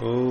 ओ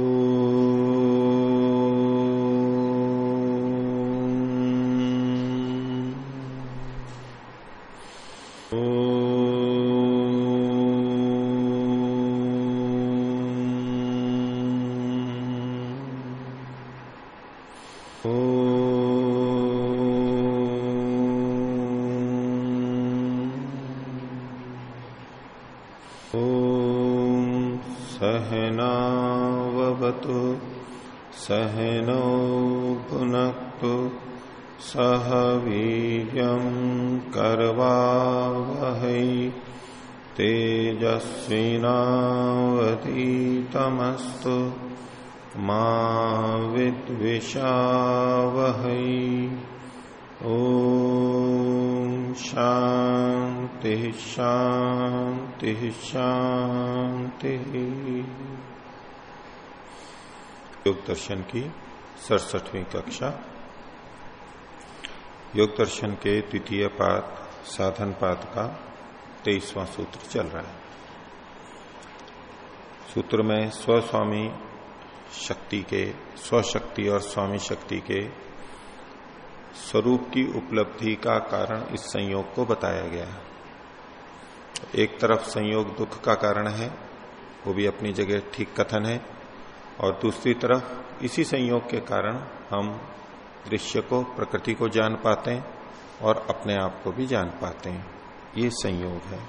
तेजस्विनावतीतमस्तु मा विद्विषावहै। शांति शांति शांति योग दर्शन की सड़सठवीं कक्षा। योग दर्शन के द्वितीय पाद, साधन पाद का तेईसवां सूत्र चल रहा है। सूत्र में स्वस्वामी शक्ति के, स्वशक्ति और स्वामी शक्ति के स्वरूप की उपलब्धि का कारण इस संयोग को बताया गया एक तरफ़ संयोग दुख का कारण है, वो भी अपनी जगह ठीक कथन है, और दूसरी तरफ़ इसी संयोग के कारण हम दृश्य को, प्रकृति को जान पाते हैं और अपने आप को भी जान पाते हैं। ये संयोग है।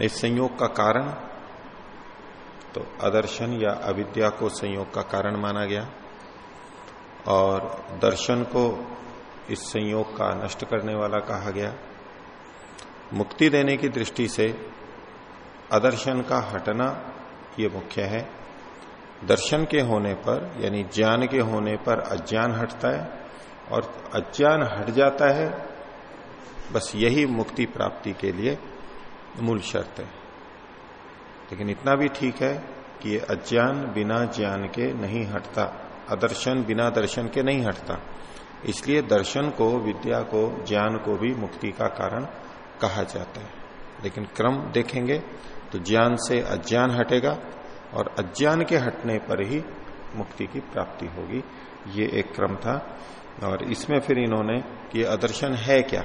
इस संयोग का कारण तो अदर्शन या अविद्या को संयोग का कारण माना गया और दर्शन को इस संयोग का नष्ट करने वाला कहा गया। मुक्ति देने की दृष्टि से अदर्शन का हटना ये मुख्य है। दर्शन के होने पर, यानी ज्ञान के होने पर अज्ञान हटता है और अज्ञान हट जाता है, बस यही मुक्ति प्राप्ति के लिए मूल शर्त है। लेकिन इतना भी ठीक है कि ये अज्ञान बिना ज्ञान के नहीं हटता, अदर्शन बिना दर्शन के नहीं हटता। इसलिए दर्शन को, विद्या को, ज्ञान को भी मुक्ति का कारण कहा जाता है। लेकिन क्रम देखेंगे तो ज्ञान से अज्ञान हटेगा और अज्ञान के हटने पर ही मुक्ति की प्राप्ति होगी। ये एक क्रम था और इसमें फिर इन्होंने कि अदर्शन है क्या?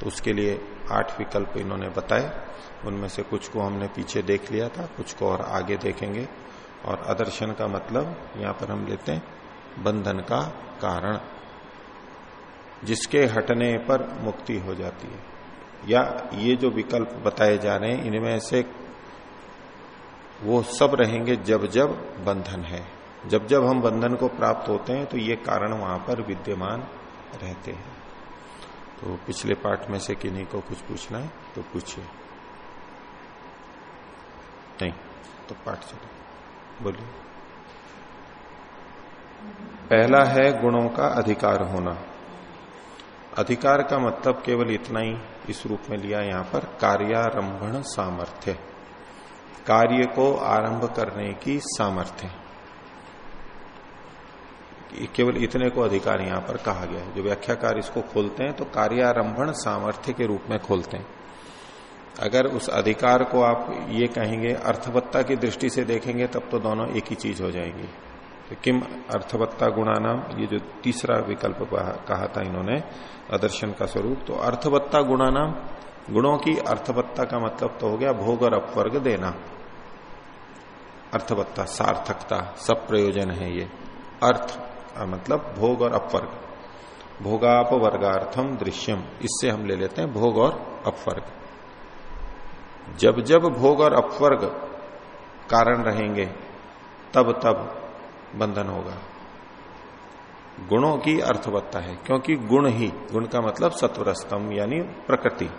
तो उसके लिए आठ विकल्प इन्होंने बताए। उनमें से कुछ को हमने पीछे देख लिया था, कुछ को और आगे देखेंगे। और अदर्शन का मतलब यहाँ पर हम लेते हैं, बंधन का कारण, जिसके हटने पर मुक्ति हो जाती है। या ये जो विकल्प बताए जा रहे हैं, इनमें से वो सब रहेंगे जब जब बंधन है। जब जब हम बंधन को प्राप्त होते हैं तो ये कारण वहाँ पर विद्यमान रहते हैं। तो पिछले पाठ में से किन्हीं को कुछ पूछना है तो पूछिए। नहीं। तो पाठ चलो बोलिए। पहला है गुणों का अधिकार होना। अधिकार का मतलब केवल इतना ही इस रूप में लिया यहाँ पर कार्यारंभण सामर्थ्य। कार्य को आरंभ करने की सामर्थ्य। केवल इतने को अधिकार यहाँ पर कहा गया है। जो व्याख्याकार इसको खोलते हैं तो कार्यारंभण सामर्थ्य के रूप में खोलते हैं। अगर उस अधिकार को आप ये कहेंगे, अर्थवत्ता की दृष्टि से देखेंगे, तब तो दोनों एक ही चीज़ हो जाएँगी। तो किम अर्थवत्ता गुणा नाम, ये जो तीसरा विकल्प कहा था इन्होंने आदर्शन का स्वरूप तो अर्थवत्ता गुणा नाम, गुणों की अर्थवत्ता का मतलब तो हो गया भोग और अपवर्ग देना। अर्थवत्ता, सार्थकता सब प्रयोजन है ये। अर्थ मतलब भोग और अपवर्ग। भोगाप वर्गार्थम दृश्यम, इससे हम ले लेते हैं भोग और अपवर्ग। जब जब भोग और अपवर्ग कारण रहेंगे, तब तब बंधन होगा। गुणों की अर्थवत्ता है, क्योंकि गुण ही, गुण का मतलब सत्वरस्तम, यानी प्रकृति।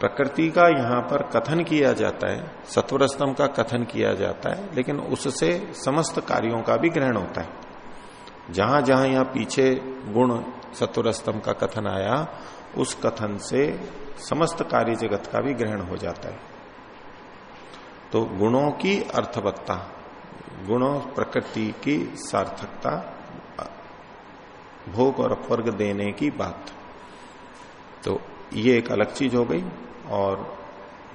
प्रकृति का यहाँ पर कथन किया जाता है, सत्वरस्तम का कथन किया जाता है, लेकिन उससे समस्त कार्यों का भी ग्रहण होता है। जहाँ जहाँ यहाँ पीछे गुण सत्वरस्तम का कथन आया, उस कथन से समस्त कार्य जगत का भी ग्रहण हो जाता है। तो गुणों की अर्थवत्ता, गुणों प्रकृति की सार्थकता, भोग और अपवर्ग देने की बात। तो ये एक अलग चीज़ हो गई और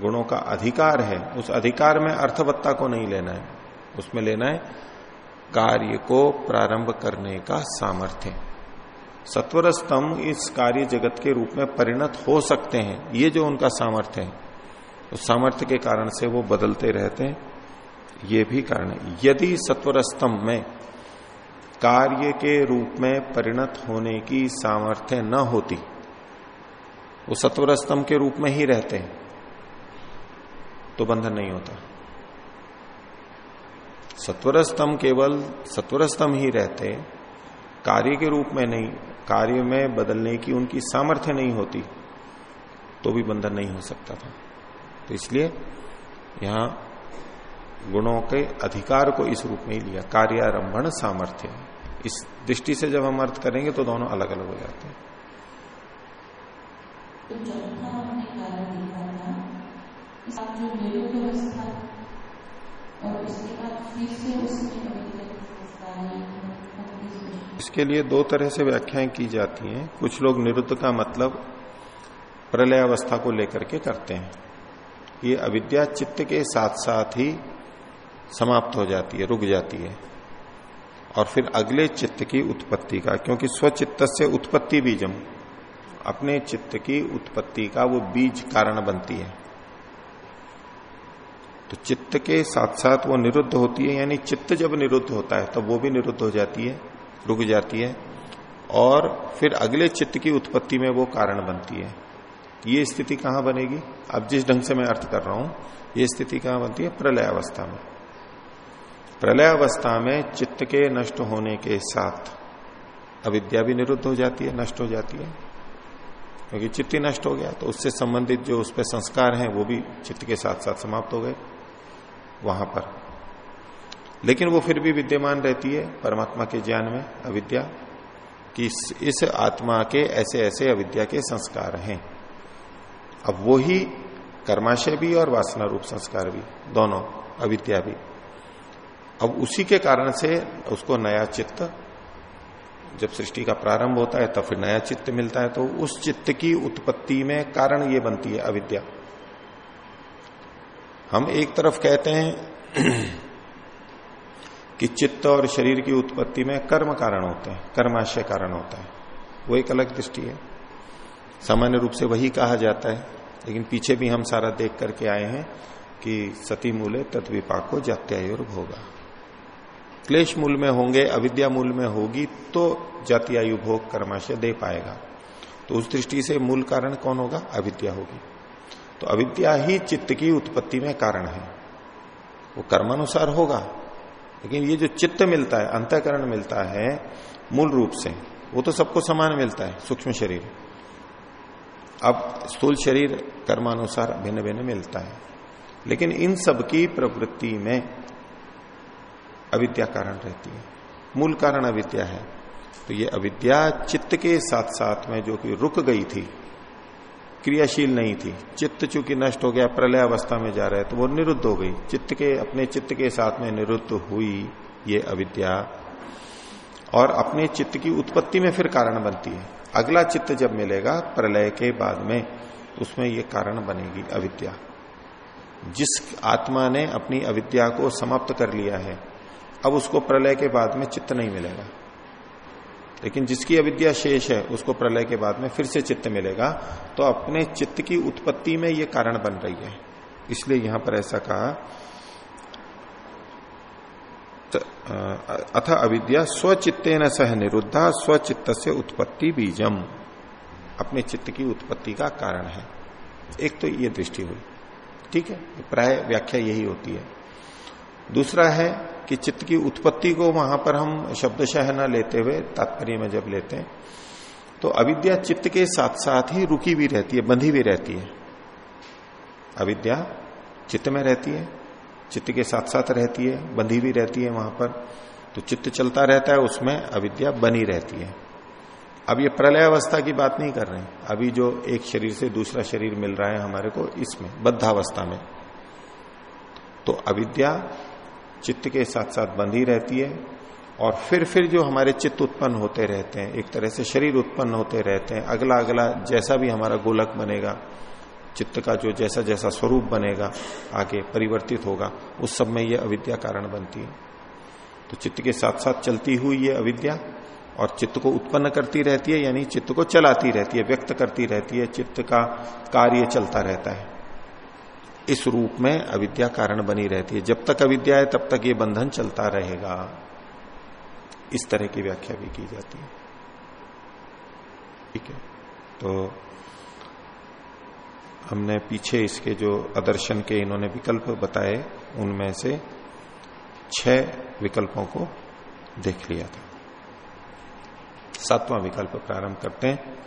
गुणों का अधिकार है। उस अधिकार में अर्थवत्ता को नहीं लेना है। उसमें लेना है कार्य को प्रारंभ करने का सामर्थ्य। सत्वर स्तंभ इस कार्य जगत के रूप में परिणत हो सकते हैं। ये जो उनका सामर्थ्य है, उस सामर्थ्य के कारण से वो बदलते रहते हैं। ये भी कारण है। यदि सत्वर स्तंभ में कार्य के रूप में परिणत होने की सामर्थ्य न होती, वो सत्वर स्तंभ के रूप में ही रहते हैं तो बंधन नहीं होता। सत्वर स्तंभ केवल सत्वर स्तंभ ही रहते, कार्य के रूप में नहीं कार्य में बदलने की उनकी सामर्थ्य नहीं होती तो भी बंधन नहीं हो सकता था। तो इसलिए यहाँ गुणों के अधिकार को इस रूप में ही लिया। कार्यारंभण सामर्थ्य। इस दृष्टि से जब हम अर्थ करेंगे तो दोनों अलग अलग हो जाते हैं। तो और बाद फिर से इसके लिए दो तरह से व्याख्याएँ की जाती हैं। कुछ लोग निरुद्ध का मतलब प्रलय अवस्था को लेकर के करते हैं। ये अविद्या चित्त के साथ साथ ही समाप्त हो जाती है, रुक जाती है। और फिर अगले चित्त की उत्पत्ति का, क्योंकि स्वचित्त से उत्पत्ति बीजम, अपने चित्त की उत्पत्ति का वो बीज कारण बनती है। तो चित्त के साथ साथ वो निरुद्ध होती है, यानी चित्त जब निरुद्ध होता है, तब तो वो भी निरुद्ध हो जाती है। रुक जाती है और फिर अगले चित्त की उत्पत्ति में वो कारण बनती है। ये स्थिति कहाँ बनेगी? अब जिस ढंग से मैं अर्थ कर रहा हूँ, ये स्थिति कहाँ बनती है? प्रलय अवस्था में। प्रलय अवस्था में चित्त के नष्ट होने के साथ अविद्या भी निरुद्ध हो जाती है, नष्ट हो जाती है। क्योंकि चित्त नष्ट हो गया तो उससे संबंधित जो उस पर संस्कार हैं, वो भी चित्त के साथ साथ समाप्त हो गए। वहाँ पर लेकिन वो फिर भी विद्यमान रहती है परमात्मा के ज्ञान में अविद्या कि इस, इस आत्मा के ऐसे ऐसे अविद्या के संस्कार हैं। अब वो ही कर्माशय भी और वासना रूप संस्कार भी दोनों अविद्या भी। अब उसी के कारण से उसको नया चित्त जब सृष्टि का प्रारंभ होता है तब फिर नया चित्त मिलता है तो उस चित्त की उत्पत्ति में कारण ये बनती है अविद्या। हम एक तरफ़ कहते हैं कि चित्त और शरीर की उत्पत्ति में कर्म कारण होते हैं, कर्माशय कारण होता है। वो एक अलग दृष्टि है। सामान्य रूप से वही कहा जाता है, लेकिन पीछे भी हम सारा देख करके आए हैं कि सती मूल्य तत्विपाको जात्यायुर्भ होगा क्लेश मूल में होंगे, अविद्या मूल में होगी तो जातियायु भोग कर्माशय दे पाएगा। तो उस दृष्टि से मूल कारण कौन होगा? अविद्या होगी। तो अविद्या ही चित्त की उत्पत्ति में कारण है। वो कर्मानुसार होगा लेकिन ये जो चित्त मिलता है, अंतकरण मिलता है, मूल रूप से, वो तो सबको समान मिलता है, सूक्ष्म शरीर। अब स्थूल शरीर कर्मानुसार भिन्न भिन्न मिलता है। लेकिन इन सब की प्रवृत्ति में अविद्या कारण रहती है। मूल कारण अविद्या है। तो ये अविद्या चित्त के साथ साथ में जो कि रुक गई थी क्रियाशील नहीं थी। चित्त चूँकि नष्ट हो गया, प्रलय अवस्था में जा रहा तो वो निरुद्ध हो गई। चित्त के, अपने चित्त के साथ में निरुद्ध हुई ये अविद्या। और अपने चित्त की उत्पत्ति में फिर कारण बनती है। अगला चित्त जब मिलेगा, प्रलय के बाद में उसमें ये कारण बनेगी, अविद्या। जिस आत्मा ने अपनी अविद्या को समाप्त कर लिया है, अब उसको प्रलय के बाद में चित्त नहीं मिलेगा। लेकिन जिसकी अविद्या शेष है, उसको प्रलय के बाद में फिर से चित्त मिलेगा। तो अपने चित्त की उत्पत्ति में ये कारण बन रही है। इसलिए यहाँ पर ऐसा कहा अथ अविद्या स्वचित्ते न सह निरुद्धा स्वचित्त से उत्पत्ति बीजम। अपने चित्त की उत्पत्ति का कारण है। एक तो ये दृष्टि हुई। ठीक है? प्राय व्याख्या यही होती है। दूसरा है कि चित्त की उत्पत्ति को वहाँ पर हम शब्दशह न लेते हुए तात्पर्य में जब लेते हैं तो अविद्या चित्त के साथ साथ ही रुकी भी रहती है, बंधी भी रहती है। अविद्या चित्त में रहती है, चित्त के साथ साथ रहती है, बंधी भी रहती है वहाँ पर तो चित्त चलता रहता है, उसमें अविद्या बनी रहती है। अब ये प्रलय अवस्था की बात नहीं कर रहे अभी जो एक शरीर से दूसरा शरीर मिल रहा है हमारे को, इसमें, बद्धावस्था में। तो अविद्या चित्त के साथ साथ बंधी रहती है और फिर फिर जो हमारे चित्त उत्पन्न होते रहते हैं, एक तरह से शरीर उत्पन्न होते रहते हैं अगला अगला जैसा भी हमारा गोलक बनेगा, चित्त का जो जैसा जैसा स्वरूप बनेगा, आगे परिवर्तित होगा, उस सब में ये अविद्या कारण बनती है। तो चित्त के साथ साथ चलती हुई ये अविद्या और चित्त को उत्पन्न करती रहती है, यानी चित्त को चलाती रहती है, व्यक्त करती रहती है, चित्त का कार्य चलता रहता है। इस रूप में अविद्या कारण बनी रहती है। जब तक अविद्या है, तब तक ये बंधन चलता रहेगा। इस तरह की व्याख्या भी की जाती है। ठीक है? तो हमने पीछे इसके जो आदर्शन के इन्होंने विकल्प बताए, उनमें से छह विकल्पों को देख लिया था। सातवां विकल्प प्रारंभ करते हैं।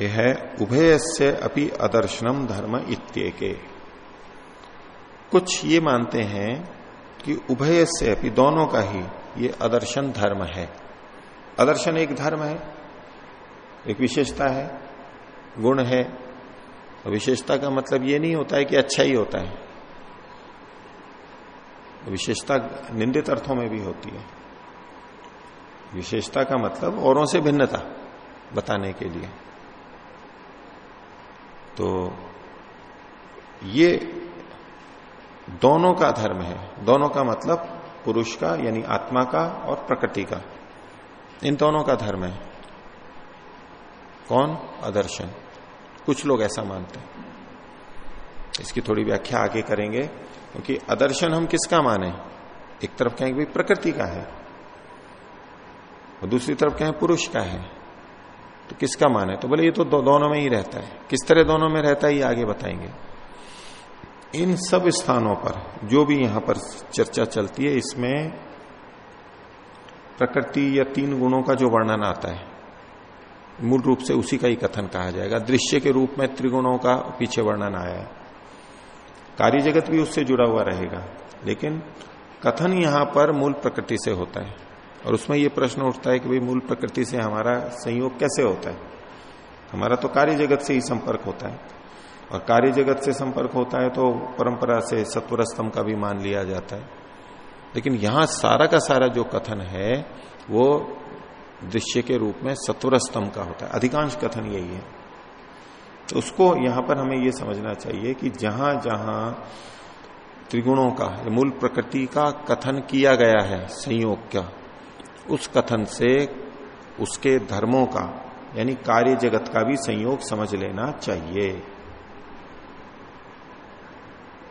यह है उभय से अपनी अदर्शनम धर्म इत्येके। कुछ ये मानते हैं कि उभय से अपनी दोनों का ही ये अदर्शन धर्म है। अदर्शन एक धर्म है, एक विशेषता है, गुण है। विशेषता का मतलब ये नहीं होता है कि अच्छा ही होता है। विशेषता निंदित अर्थों में भी होती है। विशेषता का मतलब औरों से भिन्नता बताने के लिए। तो ये दोनों का धर्म है। दोनों का मतलब पुरुष का यानी आत्मा का और प्रकृति का। इन दोनों का धर्म है। कौन? अदर्शन। कुछ लोग ऐसा मानते हैं। इसकी थोड़ी व्याख्या आगे करेंगे क्योंकि अदर्शन हम किसका माने? एक तरफ़ कहेंगे भाई प्रकृति का है और दूसरी तरफ़ कहें पुरुष का है। तो किसका माने? तो बोले ये तो दो, दोनों में ही रहता है। किस तरह दोनों में रहता है ये आगे बताएँगे। इन सब स्थानों पर, जो भी यहाँ पर चर्चा चलती है, इसमें प्रकृति या तीन गुणों का जो वर्णन आता है, मूल रूप से उसी का ही कथन कहा जाएगा। दृश्य के रूप में त्रिगुणों का पीछे वर्णन आया है। कार्य जगत भी उससे जुड़ा हुआ रहेगा, लेकिन कथन यहाँ पर मूल प्रकृति से होता है, और उसमें यह प्रश्न उठता है कि भाई मूल प्रकृति से हमारा संयोग कैसे होता है? हमारा तो कार्य जगत से ही संपर्क होता है। और कार्य जगत से संपर्क होता है तो परंपरा से सत्वर स्तंभ का भी मान लिया जाता है। लेकिन यहाँ सारा का सारा जो कथन है, वो दृश्य के रूप में सत्वर स्तंभ का होता है। अधिकांश कथन यही है। तो उसको यहाँ पर हमें यह समझना चाहिए कि जहाँ जहाँ त्रिगुणों का मूल प्रकृति का कथन किया गया है, संयोग का, उस कथन से उसके धर्मों का, यानी कार्य जगत का भी संयोग समझ लेना चाहिए।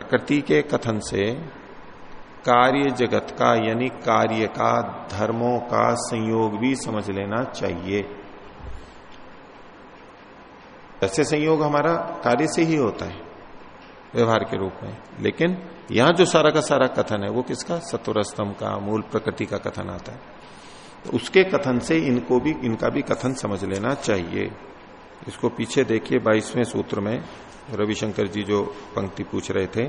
प्रकृति के कथन से कार्य जगत का, यानी कार्य का, धर्मों का संयोग भी समझ लेना चाहिए। ऐसे संयोग हमारा कार्य से ही होता है, व्यवहार के रूप में। लेकिन यहाँ जो सारा का सारा कथन है, वो किसका? सत्वर स्तंभ का, मूल प्रकृति का कथन आता है। तो उसके कथन से इनको भी, इनका भी कथन समझ लेना चाहिए। इसको पीछे देखिए बाईसवें सूत्र में, रविशंकर जी जो पंक्ति पूछ रहे थे।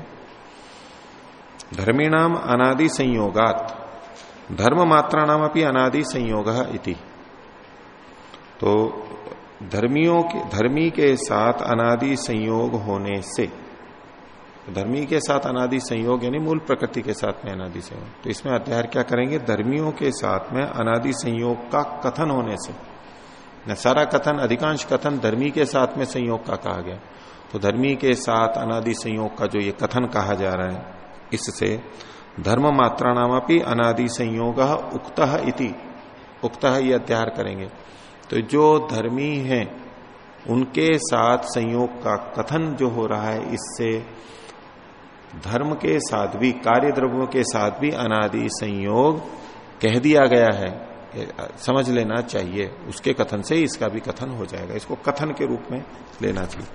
धर्मीणाम अनादि संयोगात। धर्म मात्राणाम अपनी अनादि संयोग इति। तो धर्मियों के, धर्मी के साथ अनादि संयोग होने से, धर्मी के साथ अनादि संयोग यानी मूल प्रकृति के साथ में अनादि संयोग। तो इसमें अध्याय क्या करेंगे? धर्मियों के साथ में अनादि संयोग का कथन होने से। सारा कथन, अधिकांश कथन धर्मी के साथ में संयोग का कहा गया। तो धर्मी के साथ अनादि संयोग का जो ये कथन कहा जा रहा है, इससे धर्म मात्रा नामापी अनादि संयोग उक्त इति, उक्त ये अध्याय करेंगे। तो जो धर्मी है, उनके साथ संयोग का कथन जो हो रहा है, इससे धर्म के साथ भी, कार्य द्रव्यों के साथ भी अनादि संयोग कह दिया गया है। समझ लेना चाहिए। उसके कथन से इसका भी कथन हो जाएगा। इसको कथन के रूप में लेना चाहिए।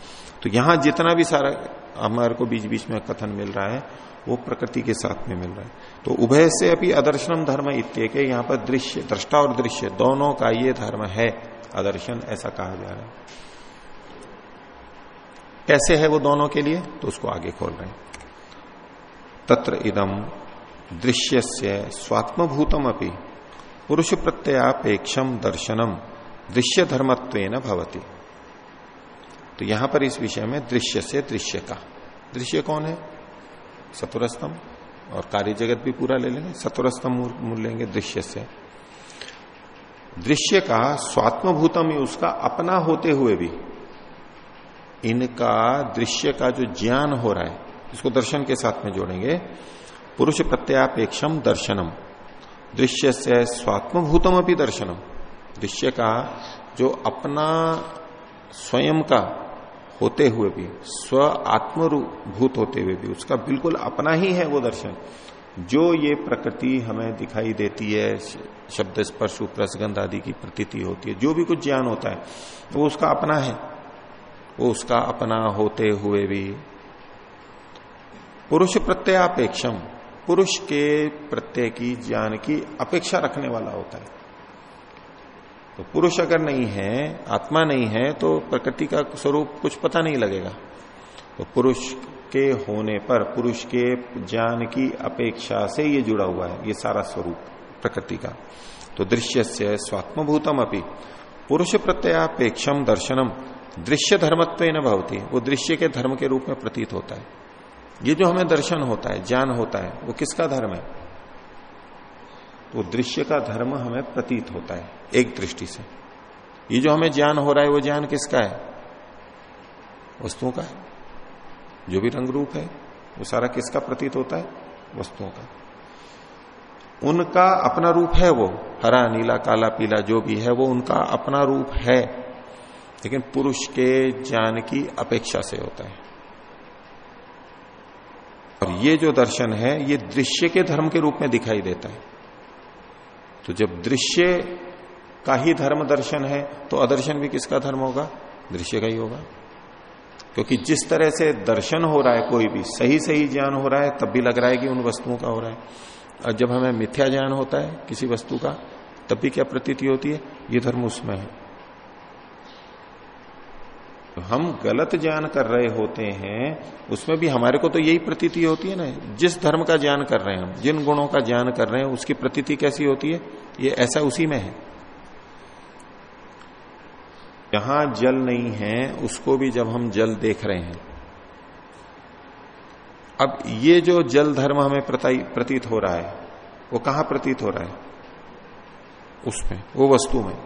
तो यहाँ जितना भी सारा हमारे को बीच बीच में कथन मिल रहा है, वो प्रकृति के साथ में मिल रहा है। तो उभय से अभी अदर्शनम धर्म इत्य के यहाँ पर दृश्य, दृष्टा और दृश्य, दोनों का ये धर्म है। अदर्शन, ऐसा कहा जा रहा है। कैसे है वो दोनों के लिए? तो उसको आगे खोल रहे हैं। तत्र इदम दृश्य से स्वात्मभूतम अपनी पुरुष प्रत्ययापेक्षम दर्शनम दृश्य धर्मत्व भवती। तो यहाँ पर इस विषय में दृश्य से दृश्य का। दृश्य कौन है? सतुरस्तम और कार्य जगत भी पूरा ले लेंगे। सतुरस्तम मूल लेंगे दृश्य से। दृश्य का स्वात्मभूतम उसका अपना होते हुए भी इनका दृश्य का जो ज्ञान हो रहा है, इसको दर्शन के साथ में जोड़ेंगे। पुरुष प्रत्यापेक्षम दर्शनम। दृश्य से स्वात्मभूतम अपनी दर्शनम। दृश्य का जो अपना स्वयं का होते हुए भी, स्व आत्मभूत होते हुए भी, उसका बिल्कुल अपना ही है वो दर्शन। जो ये प्रकृति हमें दिखाई देती है, शब्द स्पर्श प्रसगंध आदि की प्रतीति होती है, जो भी कुछ ज्ञान होता है वो उसका अपना है। वो उसका अपना होते हुए भी। पुरुष प्रत्ययापेक्षम पुरुष के प्रत्यय की ज्ञान की अपेक्षा रखने वाला होता है। तो पुरुष अगर नहीं है, आत्मा नहीं है तो प्रकृति का स्वरूप कुछ पता नहीं लगेगा। तो पुरुष के होने पर, पुरुष के ज्ञान की अपेक्षा से ये जुड़ा हुआ है, ये सारा स्वरूप प्रकृति का। तो दृश्य से स्वात्मभूतम अपनी पुरुष प्रत्ययापेक्षम दर्शनम दृश्य धर्मत्व न भवती। वो दृश्य के धर्म के रूप में प्रतीत होता है। ये जो हमें दर्शन होता है, ज्ञान होता है, वो किसका धर्म है? तो दृश्य का धर्म हमें प्रतीत होता है, एक दृष्टि से। ये जो हमें ज्ञान हो रहा है, वो ज्ञान किसका है? वस्तुओं का है। जो भी रंग रूप है, वो सारा किसका प्रतीत होता है? वस्तुओं का। उनका अपना रूप है वो, हरा, नीला, काला, पीला, जो भी है, वो उनका अपना रूप है। लेकिन पुरुष के ज्ञान की अपेक्षा से होता है। और ये जो दर्शन है, ये दृश्य के धर्म के रूप में दिखाई देता है। तो जब दृश्य का ही धर्म दर्शन है तो अदर्शन भी किसका धर्म होगा? दृश्य का ही होगा। क्योंकि जिस तरह से दर्शन हो रहा है, कोई भी सही सही ज्ञान हो रहा है, तब भी लग रहा है कि उन वस्तुओं का हो रहा है। और जब हमें मिथ्या ज्ञान होता है किसी वस्तु का, तब भी क्या प्रतीति होती है? ये धर्म उसमें है। तो हम गलत ज्ञान कर रहे होते हैं, उसमें भी हमारे को तो यही प्रतीति होती है ना। जिस धर्म का ज्ञान कर रहे हैं हम, जिन गुणों का ज्ञान कर रहे हैं, उसकी प्रतीति कैसी होती है? ये ऐसा उसी में है। जहाँ जल नहीं है, उसको भी जब हम जल देख रहे हैं। अब ये जो जल धर्म हमें प्रतीत हो रहा है, वो कहाँ प्रतीत हो रहा है? उसमें वो वस्तु में,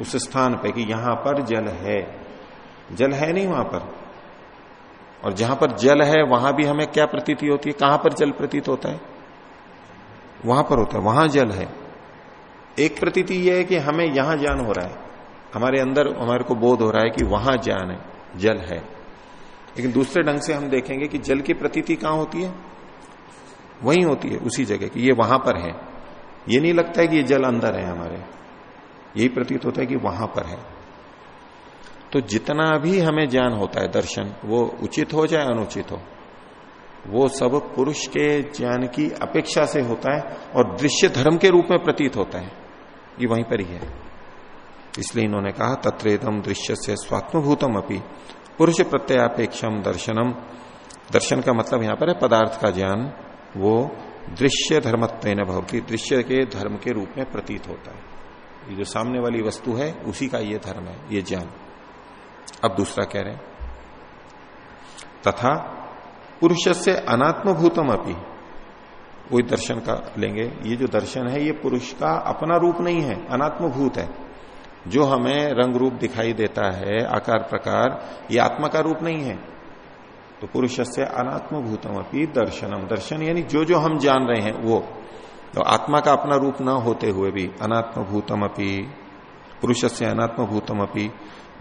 उस स्थान पे कि यहाँ पर जल है। जल है नहीं वहाँ पर। और जहाँ पर जल है, वहाँ भी हमें क्या प्रतीति होती है? कहाँ पर जल प्रतीत होता है? वहाँ पर होता है, वहाँ जल है। एक प्रतीति यह है कि हमें यहाँ ज्ञान हो रहा है। हमारे अंदर, हमारे को बोध हो रहा है कि वहाँ ज्ञान है, जल है। लेकिन दूसरे ढंग से हम देखेंगे कि जल की प्रतीति कहाँ होती है? वही होती है, उसी जगह की। ये वहाँ पर है। ये नहीं लगता है कि ये जल अंदर है हमारे। यही प्रतीत होता है कि वहाँ पर है। तो जितना भी हमें ज्ञान होता है दर्शन, वो उचित हो चाहे अनुचित हो, वो सब पुरुष के ज्ञान की अपेक्षा से होता है और दृश्य धर्म के रूप में प्रतीत होता है। ये वहीं पर ही है। इसलिए इन्होंने कहा, तत्रेदम दृश्य से स्वात्मभूतम अपनी पुरुष प्रत्ययापेक्षम दर्शनम। दर्शन का मतलब यहाँ पर है पदार्थ का ज्ञान, वो दृश्य धर्मत्व न भवती, दृश्य के धर्म के रूप में प्रतीत होता है। ये जो सामने वाली वस्तु है, उसी का ये धर्म है, ये ज्ञान। अब दूसरा कह रहे हैं। तथा पुरुष से अनात्मभूतम अपनी वही दर्शन का लेंगे। ये जो दर्शन है, ये पुरुष का अपना रूप नहीं है, अनात्मभूत है। जो हमें रंग रूप दिखाई देता है, आकार प्रकार, ये आत्मा का रूप नहीं है। तो पुरुष से अनात्मभूतम अपनी दर्शनम। दर्शन यानी जो जो हम जान रहे हैं, वो। तो आत्मा का अपना रूप ना होते हुए भी अनात्मभूतम अपनी पुरुष से अनात्मभूतम अपनी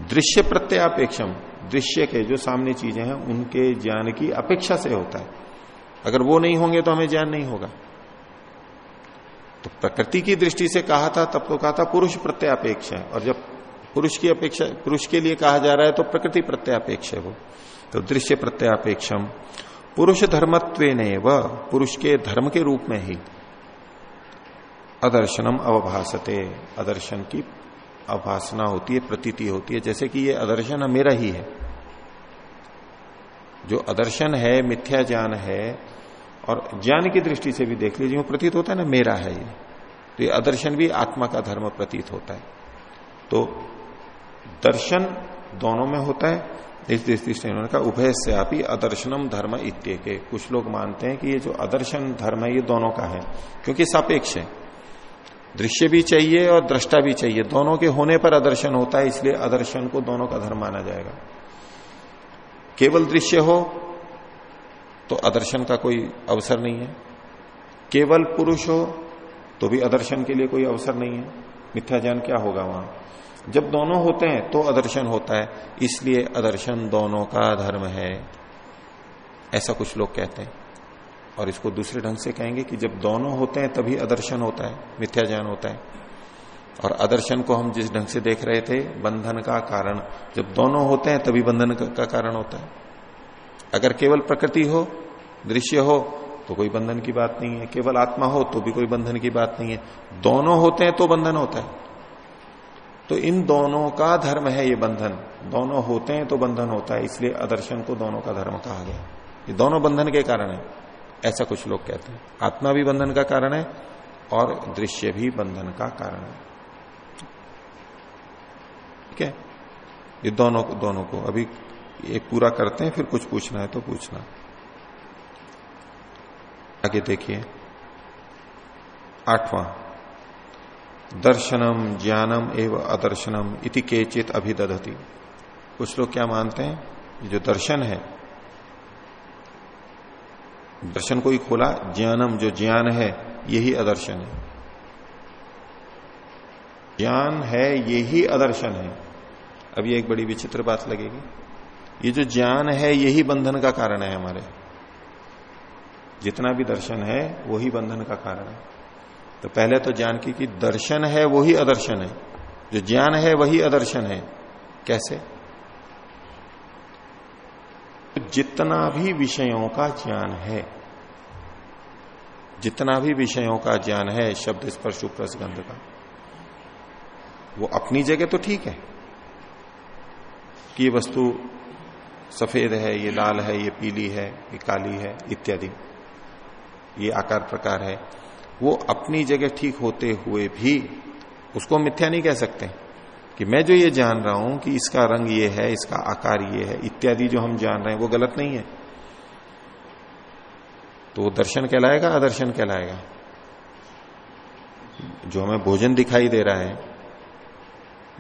दृश्य प्रत्ययापेक्षम दृश्य के जो सामने चीज़ें हैं, उनके ज्ञान की अपेक्षा से होता है। अगर वो नहीं होंगे तो हमें ज्ञान नहीं होगा। तो प्रकृति की दृष्टि से कहा था, तब तो कहा था पुरुष प्रत्यापेक्ष है। और जब पुरुष की अपेक्षा, पुरुष के लिए कहा जा रहा है तो प्रकृति प्रत्यापेक्ष है वो। तो दृश्य प्रत्यापेक्षम, पुरुष धर्मत्व व पुरुष के धर्म के रूप में ही अदर्शनम अवभाषते अदर्शन की अभासना होती है, प्रतीति होती है, जैसे कि ये अदर्शन मेरा ही है। जो अदर्शन है, मिथ्या ज्ञान है, और ज्ञान की दृष्टि से भी देख लीजिए प्रतीत होता है ना, मेरा है ये। तो ये अदर्शन भी आत्मा का धर्म प्रतीत होता है। तो दर्शन दोनों में होता है, इस दृष्टि से उन्होंने कहा, उभय से आप ही अदर्शनम धर्म इत्य के कुछ लोग मानते हैं कि ये जो अदर्शन, धर्म है, ये दोनों का है, क्योंकि सापेक्ष है। दृश्य भी चाहिए और दृष्टा भी चाहिए। दोनों के होने पर अदर्शन होता है, इसलिए अदर्शन को दोनों का धर्म माना जाएगा। केवल दृश्य हो तो अदर्शन का कोई अवसर नहीं है। केवल पुरुष हो तो भी अदर्शन के लिए कोई अवसर नहीं है। मिथ्या ज्ञान क्या होगा वहाँ? जब दोनों होते हैं तो अदर्शन होता है, इसलिए अदर्शन दोनों का धर्म है। ऐसा कुछ लोग कहते हैं। और इसको दूसरे ढंग से कहेंगे कि जब दोनों होते हैं, तभी अदर्शन होता है मिथ्या ज्ञान होता है। और अदर्शन को हम जिस ढंग से देख रहे थे, बंधन का कारण, जब दोनों होते हैं, तभी बंधन का कारण होता है। अगर केवल प्रकृति हो, दृश्य हो तो कोई बंधन की बात नहीं है। केवल आत्मा हो तो भी कोई बंधन की बात नहीं है। दोनों होते हैं तो बंधन होता है। तो इन दोनों का धर्म है ये बंधन। दोनों होते हैं तो बंधन होता है। इसलिए अदर्शन को दोनों का धर्म कहा गया ये दोनों बंधन के कारण है। ऐसा कुछ लोग कहते हैं। आत्मा भी बंधन का कारण है और दृश्य भी बंधन का कारण है। ठीक है? ये दोनों दोनों को अभी ये पूरा करते हैं, फिर कुछ पूछना है तो पूछना। आगे देखिए। आठवां। दर्शनम ज्ञानम एवं अदर्शनम इति केचित अभिदधति। कुछ लोग क्या मानते हैं? जो दर्शन है दर्शन को ही खोला, ज्ञानम जो ज्ञान है, यही अदर्शन है। ज्ञान है, यही अदर्शन है। अब ये एक बड़ी विचित्र बात लगेगी। ये जो ज्ञान है, यही बंधन का कारण है हमारे। जितना भी दर्शन है, वही बंधन का कारण है। तो पहले तो ज्ञान की कि दर्शन है, वही अदर्शन है। जो ज्ञान है, वही अदर्शन है। कैसे? जितना भी विषयों का ज्ञान है, जितना भी विषयों का ज्ञान है शब्द स्पर्श प्रसगंध का, वो अपनी जगह तो ठीक है कि ये वस्तु सफ़ेद है, ये लाल है, ये पीली है, ये काली है, इत्यादि। ये आकार प्रकार है। वो अपनी जगह ठीक होते हुए भी उसको मिथ्या नहीं कह सकते। कि मैं जो ये जान रहा हूँ कि इसका रंग ये है, इसका आकार ये है, इत्यादि जो हम जान रहे हैं, वो गलत नहीं है। तो वो दर्शन कहलाएगा आदर्शन कहलाएगा। जो हमें भोजन दिखाई दे रहा है,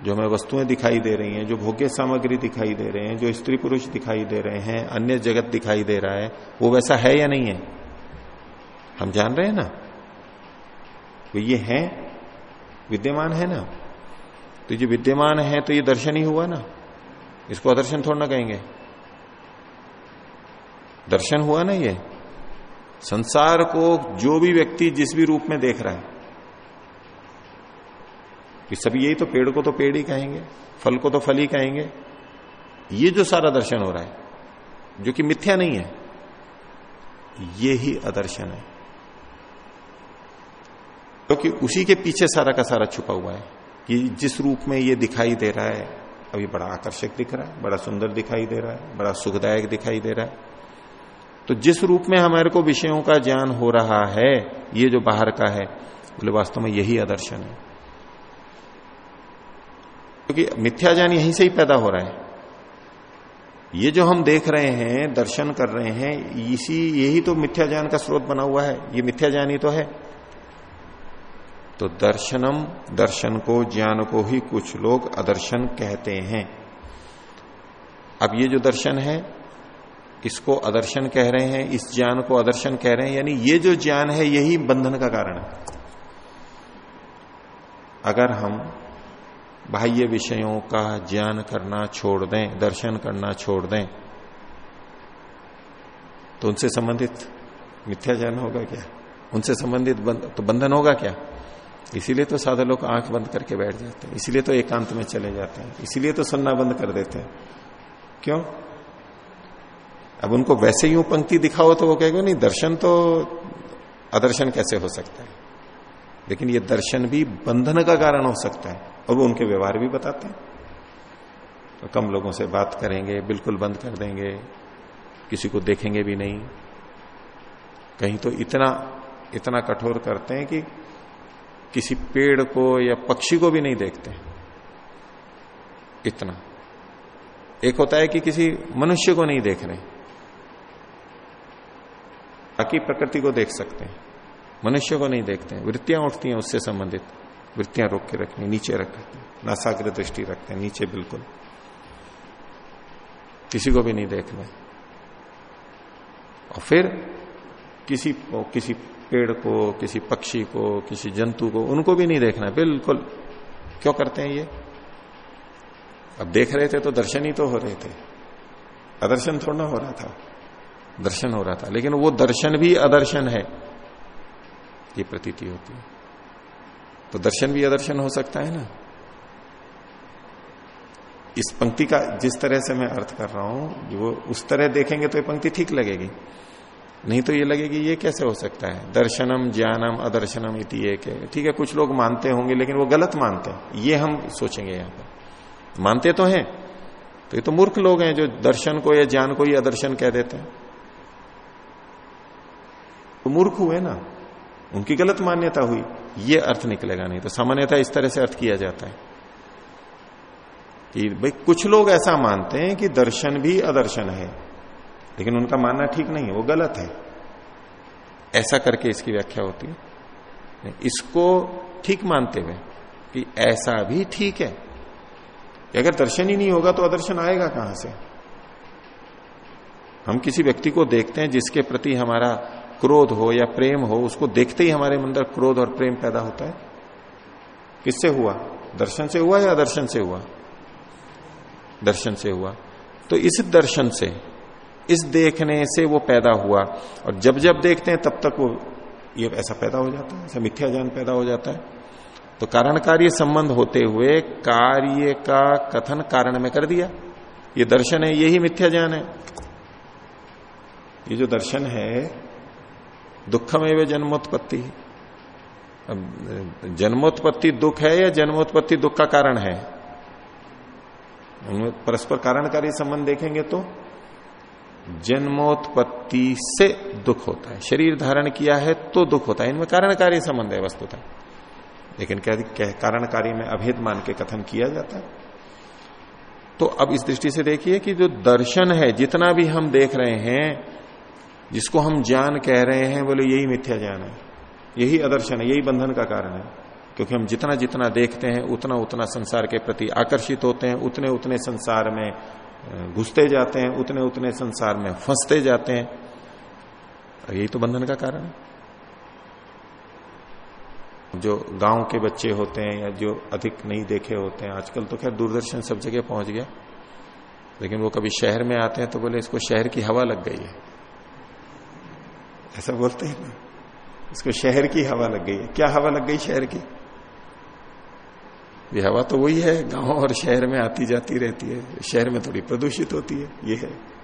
जो हमें वस्तुएँ दिखाई दे रही हैं, जो भोग्य सामग्री दिखाई दे रहे हैं, जो स्त्री पुरुष दिखाई दे रहे हैं, अन्य जगत दिखाई दे रहा है, वो वैसा है या नहीं है? हम जान रहे हैं ना? तो ये है, विद्यमान है ना? तो ये विद्यमान है तो ये दर्शन ही हुआ ना? इसको अदर्शन थोड़ा ना कहेंगे। दर्शन हुआ ना ये? संसार को जो भी व्यक्ति जिस भी रूप में देख रहा है, कि सभी यही तो पेड़ को तो पेड़ ही कहेंगे, फल को तो फल ही कहेंगे, ये जो सारा दर्शन हो रहा है, जो कि मिथ्या नहीं है, ये ही अदर्शन है। क्योंकि तो उसी के पीछे सारा का सारा छुपा हुआ है। कि जिस रूप में ये दिखाई दे रहा है, अभी बड़ा आकर्षक दिख रहा है, बड़ा सुंदर दिखाई दे रहा है, बड़ा सुखदायक दिखाई दे रहा है। तो जिस रूप में हमारे को विषयों का ज्ञान हो रहा है, ये जो बाहर का है, बोले वास्तव में यही आदर्शन है। क्योंकि तो मिथ्या ज्ञान यहीं से ही पैदा हो रहा है। ये जो हम देख रहे हैं, दर्शन कर रहे हैं, इसी, यही तो मिथ्या ज्ञान का स्रोत बना हुआ है। ये मिथ्या ज्ञान ही तो है। तो दर्शनम दर्शन को ज्ञान को ही कुछ लोग अदर्शन कहते हैं। अब ये जो दर्शन है इसको अदर्शन कह रहे हैं इस ज्ञान को अदर्शन कह रहे हैं यानी ये जो ज्ञान है यही बंधन का कारण है। अगर हम बाह्य विषयों का ज्ञान करना छोड़ दें दर्शन करना छोड़ दें तो उनसे संबंधित मिथ्या ज्ञान होगा क्या? उनसे संबंधित बंद, तो बंधन होगा क्या? इसीलिए तो साधे लोग आँख बंद करके बैठ जाते हैं। इसीलिए तो एकांत में चले जाते हैं। इसीलिए तो सुनना बंद कर देते हैं। क्यों? अब उनको वैसे यूँ पंक्ति दिखाओ तो वो कहेगा, नहीं, दर्शन तो अदर्शन कैसे हो सकता है? लेकिन ये दर्शन भी बंधन का कारण हो सकता है, और वो उनके व्यवहार भी बताते हैं। तो कम लोगों से बात करेंगे, बिल्कुल बंद कर देंगे, किसी को देखेंगे भी नहीं। कहीं तो इतना इतना कठोर करते हैं कि किसी पेड़ को या पक्षी को भी नहीं देखते। इतना। एक होता है कि किसी मनुष्य को नहीं देख रहे। बाकी प्रकृति को देख सकते हैं। मनुष्य को नहीं देखते हैं। वृत्तियाँ उठती हैं उससे संबंधित। वृत्तियाँ रोक के रखनी नीचे रखते हैं। नासाग्र दृष्टि रखते हैं, नीचे बिल्कुल। किसी को भी नहीं देखना और फिर किसी किसी पेड़ को, किसी पक्षी को, किसी जंतु को, उनको भी नहीं देखना बिल्कुल। क्यों करते हैं ये? अब देख रहे थे तो दर्शन ही तो हो रहे थे। अदर्शन थोड़ा ना हो रहा था। दर्शन हो रहा था। लेकिन वो दर्शन भी अदर्शन है। ये प्रतीति होती है। तो दर्शन भी अदर्शन हो सकता है ना? इस पंक्ति का जिस तरह से मैं अर्थ कर रहा हूँ वो उस तरह देखेंगे तो ये पंक्ति ठीक लगेगी। नहीं तो ये लगेगी ये कैसे हो सकता है? दर्शनम, ज्ञानम, अदर्शनम इति एक ठीक है, कुछ लोग मानते होंगे, लेकिन वो गलत मानते हैं। ये हम सोचेंगे यहाँ पर। मानते तो हैं। तो ये तो मूर्ख लोग हैं जो दर्शन को या ज्ञान को ही अदर्शन कह देते हैं। तो मूर्ख हुए ना। उनकी गलत मान्यता हुई। ये अर्थ निकलेगा नहीं। तो सामान्यता इस तरह से अर्थ किया जाता है। कि भाई, कुछ लोग ऐसा मानते हैं कि दर्शन भी अदर्शन है। लेकिन उनका मानना ठीक नहीं है, वो गलत है। ऐसा करके इसकी व्याख्या होती है। इसको ठीक मानते हुए कि ऐसा भी ठीक है। अगर दर्शन ही नहीं होगा तो अदर्शन आएगा कहाँ से? हम किसी व्यक्ति को देखते हैं जिसके प्रति हमारा क्रोध हो या प्रेम हो, उसको देखते ही हमारे अंदर क्रोध और प्रेम पैदा होता है। किससे हुआ? दर्शन से हुआ या दर्शन से हुआ? दर्शन से हुआ। तो इस दर्शन से इस देखने से वो पैदा हुआ। और जब जब देखते हैं, तब तक वो, ये ऐसा पैदा हो जाता है, ऐसा मिथ्या ज्ञान पैदा हो जाता है। तो कारण कार्य संबंध होते हुए कार्य का कथन कारण में कर दिया। ये दर्शन है, यही मिथ्या ज्ञान है। ये जो दर्शन है, दुखमेव जन्मोत्पत्ति। अब, जन्मोत्पत्ति दुख है या जन्मोत्पत्ति दुख का कारण है? परस्पर कारण कार्य संबंध देखेंगे तो। जन्मोत्पत्ति से दुख होता है। शरीर धारण किया है तो दुख होता है। इनमें कारणकारी संबंध है वस्तुता। लेकिन क्या कारणकारी में अभेद मान के कथन किया जाता है? तो अब इस दृष्टि से देखिए कि जो दर्शन है, जितना भी हम देख रहे हैं, जिसको हम ज्ञान कह रहे हैं, बोले, यही मिथ्या ज्ञान है। यही अदर्शन है, यही बंधन का कारण है। क्योंकि हम जितना जितना देखते हैं, उतना उतना संसार के प्रति आकर्षित होते हैं, उतने उतने संसार में घुसते जाते हैं, उतने उतने संसार में फंसते जाते हैं। और यही तो बंधन का कारण है। जो गाँव के बच्चे होते हैं या जो अधिक नहीं देखे होते हैं, आजकल तो खैर दूरदर्शन सब जगह पहुँच गया। लेकिन वो कभी शहर में आते हैं तो बोले, इसको शहर की हवा लग गई है। ऐसा बोलते हैं ना, इसको शहर की हवा लग गई है। क्या हवा लग गई शहर की? ये हवा तो वही है, गाँव और शहर में आती जाती रहती है, शहर में थोड़ी प्रदूषित होती है, ये है।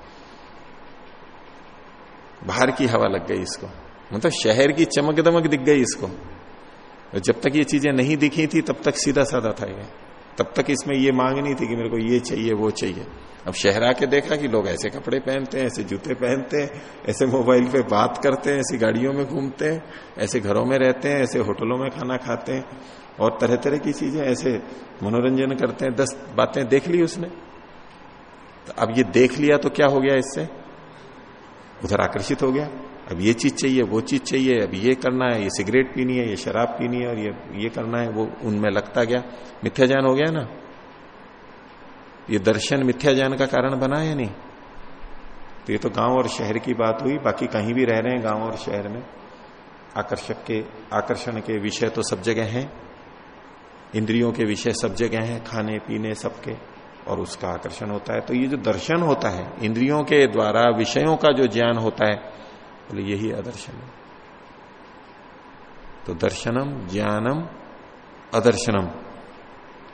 बाहर की हवा लग गई इसको। मतलब शहर की चमक दमक दिख गई इसको। जब तक ये चीज़ें नहीं दिखी थी, तब तक सीधा साधा था ये। तब तक इसमें ये मांग नहीं थी कि मेरे को ये चाहिए, वो चाहिए। अब शहर आके देखा कि लोग ऐसे कपड़े पहनते हैं, ऐसे जूते पहनते हैं, ऐसे मोबाइल पे बात करते हैं, ऐसी गाड़ियों में घूमते हैं, ऐसे घरों में रहते हैं, ऐसे होटलों में खाना खाते हैं। और तरह तरह की चीज़ें ऐसे मनोरंजन करते हैं, दस बातें देख ली उसने। तो अब ये देख लिया तो क्या हो गया इससे? उधर आकर्षित हो गया। अब ये चीज़ चाहिए, वो चीज़ चाहिए, अब ये करना है, ये सिगरेट पीनी है, ये शराब पीनी है और ये ये करना है, वो उनमें लगता गया। मिथ्या ज्ञान हो गया ना? ये दर्शन मिथ्या ज्ञान का कारण बना या नहीं? तो ये तो गाँव और शहर की बात हुई, बाकी कहीं भी रह रहे हैं गाँव और शहर में। आकर्षक के, आकर्षण के विषय तो सब जगह हैं। इंद्रियों के विषय सब जगह हैं, खाने, पीने सबके, और उसका आकर्षण होता है। तो ये जो दर्शन होता है, इंद्रियों के द्वारा विषयों का जो ज्ञान होता है, बोले तो यही अदर्शन है। तो दर्शनम, ज्ञानम, अदर्शनम,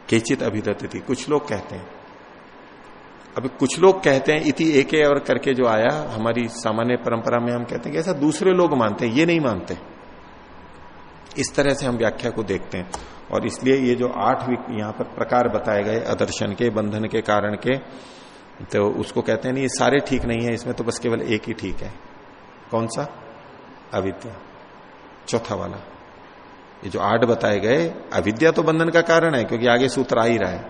केचित अभिदत्ति कुछ लोग कहते हैं। अभी कुछ लोग कहते हैं, इति एक और करके जो आया, हमारी सामान्य परंपरा में हम कहते हैं कि ऐसा दूसरे लोग मानते हैं, ये नहीं मानते। इस तरह से हम व्याख्या को देखते हैं। और इसलिए ये जो आठ यहाँ पर प्रकार बताए गए अदर्शन के, बंधन के, कारण के तो उसको कहते हैं, नहीं, ये सारे ठीक नहीं है, इसमें तो बस केवल एक ही ठीक है। कौन सा? अविद्या। चौथा वाला। ये जो आठ बताए गए, अविद्या तो बंधन का कारण है, क्योंकि आगे सूत्र आ ही रहा है।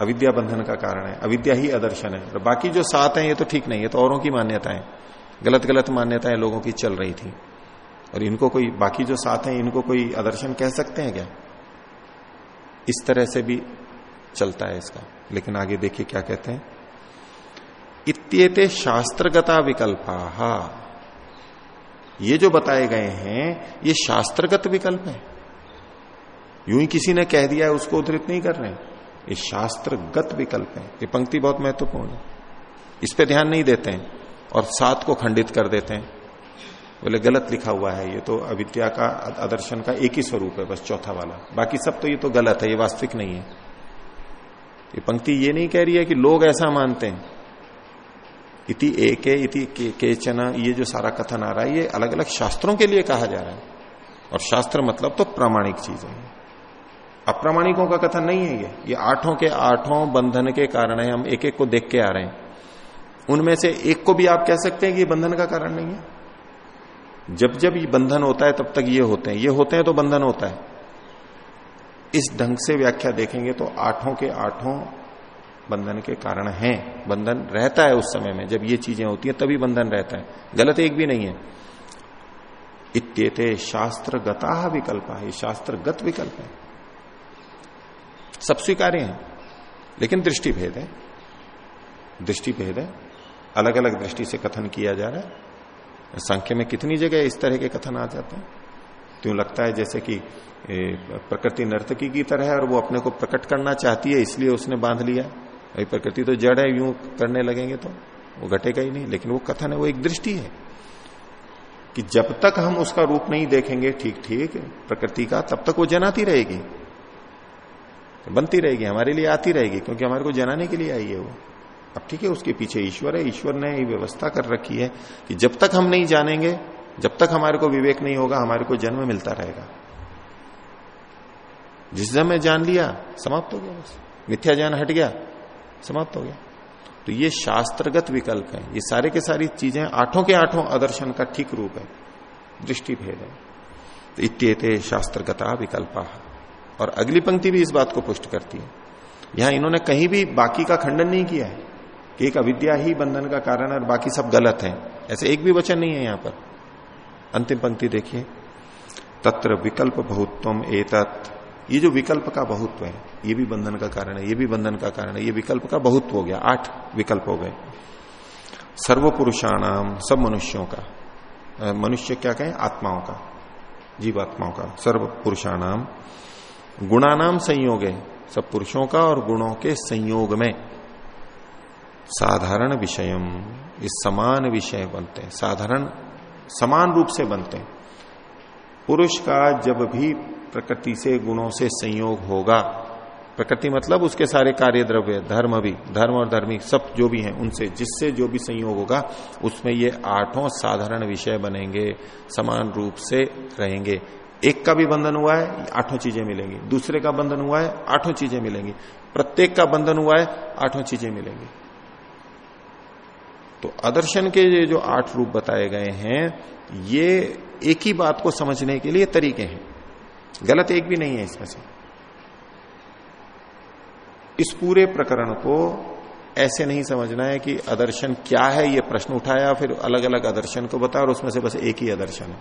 अविद्या बंधन का कारण है। अविद्या ही आदर्शन है। और बाकी जो सात हैं, ये तो ठीक नहीं है तो औरों की मान्यताएँ गलत गलत मान्यताएँ लोगों की चल रही थी। और इनको कोई बाकी जो सात हैं, इनको कोई आदर्शन कह सकते हैं क्या? इस तरह से भी चलता है इसका। लेकिन आगे देखिए क्या कहते हैं। इत्येते शास्त्रगता विकल्पा। ये जो बताए गए हैं, ये शास्त्रगत विकल्प है। यूँ ही किसी ने कह दिया है उसको उद्धृत नहीं कर रहे ये शास्त्रगत विकल्प है। ये पंक्ति बहुत महत्वपूर्ण है। इस पे ध्यान नहीं देते हैं और सात को खंडित कर देते हैं। बोले, गलत लिखा हुआ है ये। तो अविद्या का आदर्शन का एक ही स्वरूप है, बस चौथा वाला। बाकी सब तो ये तो गलत है, ये वास्तविक नहीं है। ये पंक्ति ये नहीं कह रही है कि लोग ऐसा मानते हैं। इति एक है इति केचना, ये जो सारा कथन आ रहा है, ये अलग अलग शास्त्रों के लिए कहा जा रहा है। और शास्त्र मतलब तो प्रामाणिक चीज़ है। अप्रामाणिकों का कथन नहीं है ये। ये आठों के आठों बंधन के कारण है, हम एक एक को देख के आ रहे हैं। उनमें से एक को भी आप कह सकते हैं कि बंधन का कारण नहीं है। जब जब ये बंधन होता है, तब तक ये होते हैं। ये होते हैं तो बंधन होता है। इस ढंग से व्याख्या देखेंगे तो आठों के आठों बंधन के कारण हैं। बंधन रहता है उस समय में, जब ये चीज़ें होती हैं, तभी बंधन रहता है। गलत एक भी नहीं है। इत्येते शास्त्र गता विकल्प है शास्त्र गत विकल्प है। सब स्वीकार्य है। लेकिन दृष्टि भेद है। दृष्टि भेद है। अलग अलग दृष्टि से कथन किया जा रहा है। संख्या में कितनी जगह इस तरह के कथन आ जाते हैं? क्यों लगता है जैसे कि प्रकृति नर्तकी की तरह है और वो अपने को प्रकट करना चाहती है, इसलिए उसने बाँध लिया। भाई, प्रकृति तो जड़ है, यूँ करने लगेंगे तो वो घटेगा ही नहीं। लेकिन वो कथन है, वो एक दृष्टि है कि जब तक हम उसका रूप नहीं देखेंगे, ठीक ठीक, प्रकृति का, तब तक वो जनाती रहेगी। बनती रहेगी, हमारे लिए आती रहेगी, क्योंकि हमारे को जनाने के लिए आई है वो। अब ठीक है, उसके पीछे ईश्वर है, ईश्वर ने ये व्यवस्था कर रखी है कि जब तक हम नहीं जानेंगे, जब तक हमारे को विवेक नहीं होगा, हमारे को जन्म मिलता रहेगा। जिस समय जान लिया, समाप्त हो गया बस। मिथ्या ज्ञान हट गया, समाप्त हो गया। तो ये शास्त्रगत विकल्प है। ये सारे के सारी चीज़ें आठों के आठों आदर्शन का ठीक रूप है। दृष्टि भेद है। तो इत्येते शास्त्रगता विकल्पा। और अगली पंक्ति भी इस बात को पुष्ट करती है। यहाँ इन्होंने कहीं भी बाकी का खंडन नहीं किया है। कि एक अविद्या ही बंधन का कारण है और बाकी सब गलत है। ऐसे एक भी वचन नहीं है यहाँ पर। अंतिम पंक्ति देखिए। तत्र विकल्प बहुत्व एतत्। ये जो विकल्प का बहुत्व है, ये भी बंधन का कारण है, ये भी बंधन का कारण है, ये विकल्प का बहुत्व हो गया। आठ विकल्प हो गए। सर्व पुरुषाणाम सब मनुष्यों का। मनुष्य क्या कहें? आत्माओं का। जीवात्माओं का। सर्व पुरुषाणाम गुणानाम संयोग है, सब पुरुषों का और गुणों के संयोग में। साधारण विषयम, इस समान विषय बनते हैं, साधारण, समान रूप से बनते हैं। पुरुष का जब भी प्रकृति से, गुणों से संयोग होगा, प्रकृति मतलब उसके सारे कार्य द्रव्य धर्म भी, धर्म और धर्मी सब जो भी हैं, उनसे, जिससे जो भी संयोग होगा, उसमें ये आठों साधारण विषय बनेंगे, समान रूप से रहेंगे। एक का भी बंधन हुआ है, आठों चीज़ें मिलेंगी। दूसरे का बंधन हुआ है, आठों चीज़ें मिलेंगी। प्रत्येक का बंधन हुआ है, आठों चीज़ें मिलेंगी। तो आदर्शन के जो आठ रूप बताए गए हैं, ये एक ही बात को समझने के लिए तरीके हैं। गलत एक भी नहीं है इसमें से। इस पूरे प्रकरण को ऐसे नहीं समझना है कि आदर्शन क्या है, ये प्रश्न उठाया, फिर अलग अलग आदर्शन को बताया और उसमें से बस एक ही आदर्शन है।